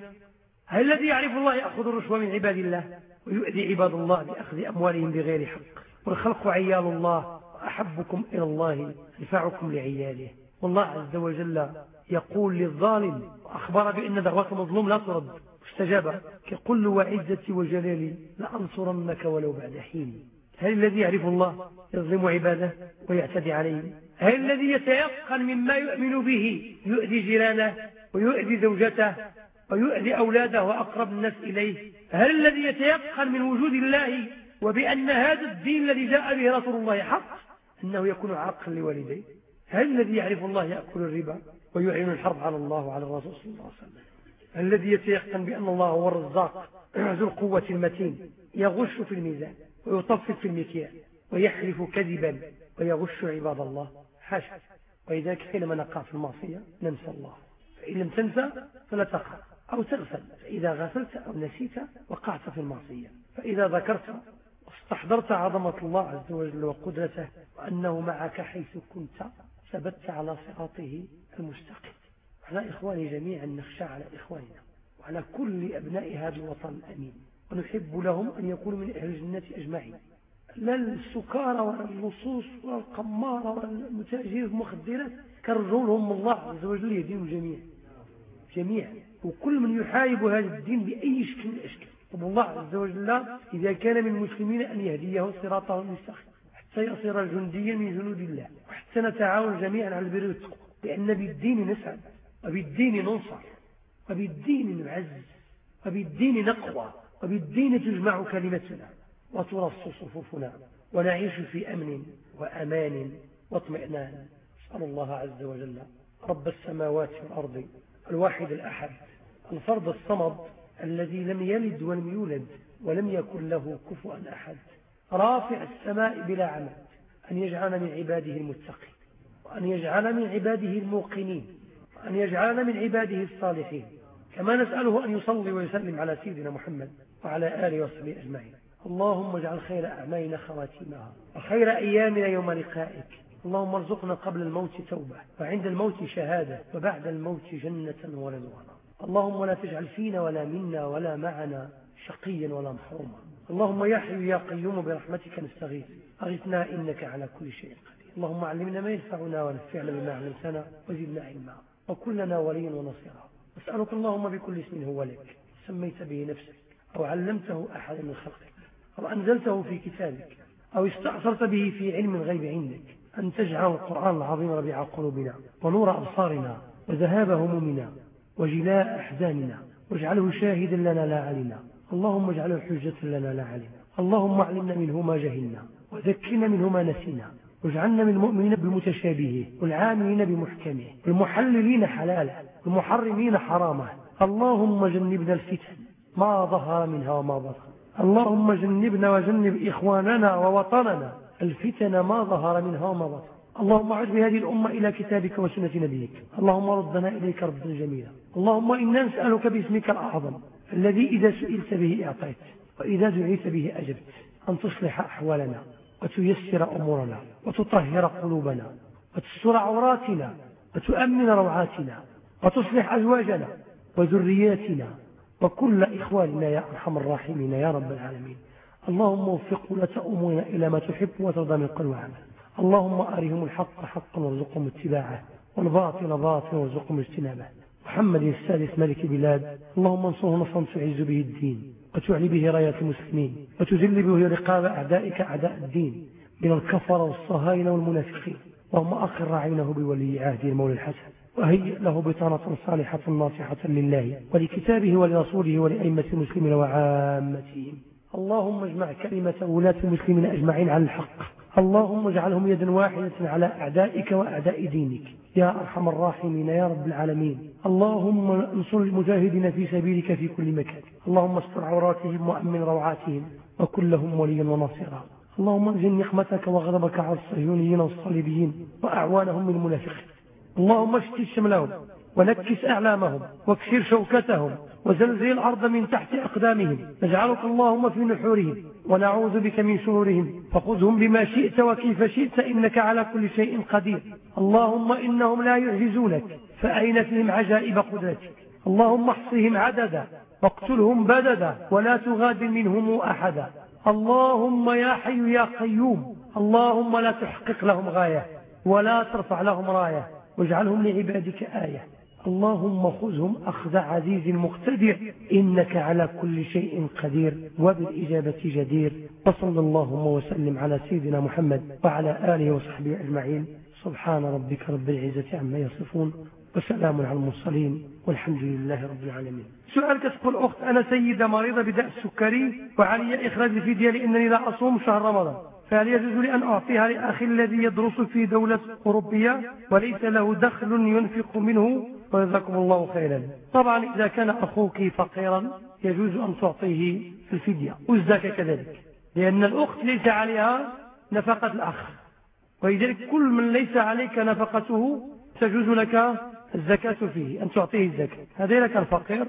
هل الذي يعرف الله يأخذ الرشوة من عباد الله ويؤذي عباد الله بأخذ أموالهم بغير حق؟ والخلق عيال الله وأحبكم إلى الله ينفعكم لعياله. والله عز وجل يقول للظالم وأخبر بأن دعوة مظلوم لا ترد. استجاب كقل وعزتي وجلالي لأنصرنك ولو بعد حين. هل الذي يعرف الله يظلم عباده ويعتدي عليهم؟ هل الذي يتيقن مما يؤمن به يؤذي جيرانه ويؤذي زوجته ويؤذي أولاده وأقرب الناس إليه؟ هل الذي يتيقن من وجود الله وبأن هذا الدين الذي جاء به رسول الله حق أنه يكون عاقا لوالديه؟ هل الذي يعرف الله يأكل الربا ويعلن الحرب على الله وعلى الرسول صلى الله عليه وسلم؟ الذي يتيقن بأن الله هو الرزاق ذو القوة المتين. يغش في الميزان ويطفف في المكيال ويحلف كذبا ويغش عباد الله. حاشا. ولذلك حينما نقع في المعصية ننسى الله. فإن لم تنسى فلا تقع أو تغفل. فإذا غفلت أو نسيت وقعت في المعصية. فإذا ذكرت واستحضرت عظمة الله عز وجل وقدرته وأنه معك حيث كنت ثبت على صراطه المستقيم. على إخواني جميعا نخشى على إخواننا وعلى كل أبناء هذا الوطن الأمين. ونحب لهم أن يكونوا من أهل الجنة أجمعين. لا السكارى ولا اللصوص ولا القمارة ولا المتاجر المخدرات كرجوا لهم الله عز وجل يهديهم جميعا. جميعا. وكل من يحارب هذا الدين بأي شكل من الأشكال. طب الله عز وجل إذا كان من المسلمين أن يهديه صراطه المستقيم. حتى يصير جنديا من جنود الله. وحتى نتعاون جميعا على البر والتقوى. لأن بالدين نسعد. وبالدين ننصر وبالدين نعز وبالدين نقوى وبالدين تجمع كلمتنا وترص صفوفنا ونعيش في أمن وأمان واطمئنان. أسأل الله عز وجل رب السماوات والأرض الواحد الأحد الفرد الصمد الذي لم يلد ولم يولد ولم يكن له كفوا أحد. رافع السماء بلا عمد أن يجعل من عباده المتقين وأن يجعل من عباده الموقنين وأن يجعل من عباده الصالحين كما نسأله أن يصلي ويسلم على سيدنا محمد وعلى آله وصحبه أجمعين. اللهم اجعل خير أعمالنا خواتيمها وخير أيامنا يوم لقائك. اللهم ارزقنا قبل الموت توبة وعند الموت شهادة وبعد الموت جنة ورضوانا اللهم لا تجعل فينا ولا منا ولا معنا شقيا ولا محروما. اللهم يا حي يا قيوم برحمتك نستغيث. أغثنا إنك على كل شيء قدير. اللهم علمنا ما ينفعنا ونفعنا بما علمتنا وزدنا علما. وكلنا وليا ونصيرا أسألك اللهم بكل اسم هو لك سميت به نفسك أو علمته أحد من خلقك أو أنزلته في كتابك أو استأثرت به في علم الغيب عندك أن تجعل القرآن العظيم ربيع قلوبنا ونور أبصارنا وذهاب همومنا وجلاء أحزاننا واجعله شاهدا لنا لا علينا. اللهم اجعله حجة لنا لا علينا. اللهم علمنا منه ما جهلنا وذكرنا منه ما نسينا. واجعلنا من المؤمنين بمتشابهه والعاملين بمحكمه والمحللين حلاله والمحرمين حرامه اللهم جنبنا الفتن ما ظهر منها وما بطن. اللهم جنبنا وجنب إخواننا ووطننا الفتن ما ظهر منها وما بطن. اللهم عد بهذه الأمة إلى كتابك وسنة نبيك. اللهم ردنا إليك ردا جميلا. اللهم إنا نسألك باسمك الأعظم الذي إذا سئلت به أعطيت وإذا دعيت به أجبت. أن تصلح أحوالنا. وتيسر أمورنا وتطهر قلوبنا وتستر عوراتنا وتؤمن روعاتنا وتصلح أزواجنا وذرياتنا. وكل إخواننا يا أرحم الراحمين يا رب العالمين. اللهم وفق ولاة أمورنا إلى ما تحب وترضى من قول وعمل. اللهم أرهم الحق حقا وارزقهم اتباعه والباطل باطلا وارزقهم اجتنابه. محمد السادس ملك بلاد اللهم انصره نصرا تعز به الدين. وتعلي به رايات المسلمين وتذل به رقاب أعدائك أعداء الدين من الكفر والصهاينة والمنافقين. اللهم أخر عينه بولي عهده المولى الحسن وهيئ له بطانة صالحة ناصحة لله ولكتابه ولرسوله ولأئمة المسلمين وعامتهم. اللهم اجمع كلمة ولاة المسلمين أجمعين على الحق. اللهم اجعلهم يدا واحدة على أعدائك وأعداء دينك. يا أرحم الراحمين يا رب العالمين. اللهم انصر المجاهدين في سبيلك في كل مكان. اللهم استر عوراتهم وأمن روعاتهم. وكن لهم وليا وناصرا اللهم انزل نقمتك وغضبك على الصهيونيين والصليبيين وأعوانهم من المنافقين. اللهم اشتت شملهم ونكس أعلامهم واكسر شوكتهم وزلزل الأرض من تحت أقدامهم. نجعلك اللهم في نحورهم. ونعوذ بك من شرورهم. فخذهم بما شئت وكيف شئت إنك على كل شيء قدير. اللهم إنهم لا يعجزونك فأين فيهم عجائب قدرتك. اللهم احصهم عددا واقتلهم بددا ولا تغادر منهم أحدا. اللهم يا حي يا قيوم اللهم لا تحقق لهم غاية ولا ترفع لهم راية. واجعلهم لعبادك آية. اللهم خذهم أخذ عزيز مقتدر إنك على كل شيء قدير وبالإجابة جدير. وصلى اللهم وسلم على سيدنا محمد وعلى آله وصحبه أجمعين. سبحان ربك رب العزة عما يصفون وسلام على المرسلين والحمد لله رب العالمين. سؤال تقول أخت أنا سيدة مريضة بداء السكري وعلي إخراج الفدية لأنني لا أصوم شهر رمضان فهل يجوز لي أن أعطيها لأخي الذي يدرس في دولة أوروبية وليس له دخل ينفق منه وجزاكم الله خيرا. طبعا إذا كان أخوك فقيرا يجوز أن تعطيه الفدية. والزكاة كذلك. لأن الأخت ليس عليها نفقة الأخ. ولذلك كل من ليس عليك نفقته تجوز لك الزكاة فيه أن تعطيه الزكاة. هذا إذا كان فقير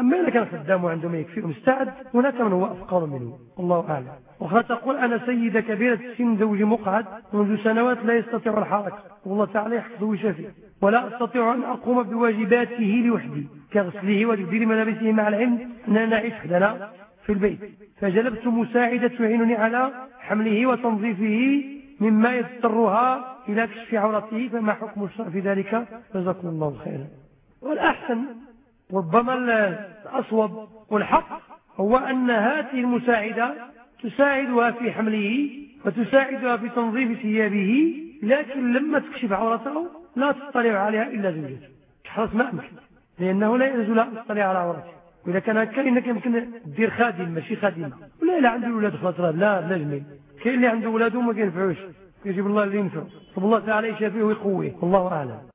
أما إذا كان خدام عنده ما يكفيه مستعد هناك من هو أفقر منه. الله أعلم. وأخرى تقول أنا سيدة كبيرة السن زوجي مقعد منذ سنوات لا يستطيع الحركة. والله تعالى يحفظه ويشافيه. ولا أستطيع أن أقوم بواجباته لوحدي كغسله وتبديل ملابسه مع العلم أننا نعيش خلنا في البيت. فجلبت مساعدة تعينني على حمله وتنظيفه مما يضطرها إلى كشف عورته فما حكم الشرع في ذلك؟ جزاكم الله خيرا. والأحسن ربما الأصوب والحق هو أن هذه المساعدة تساعدها في حمله وتساعدها في تنظيف ثيابه لكن لما تكشف عورته لا تطلع عليها إلا زوجته تحرص ما أمكن. لأنه لا يجوز لا تطلع على عورته وإذا كان هكا إنك يمكن تدير خادم ماشي خادمة. ولا إلا عنده الولاد خلاص لا لا جميل. كاين اللي عنده ولاده ما كينفعوش. يجيب الله اللي ينفع. الله تعالى يشافيه ويقويه. والله أعلم.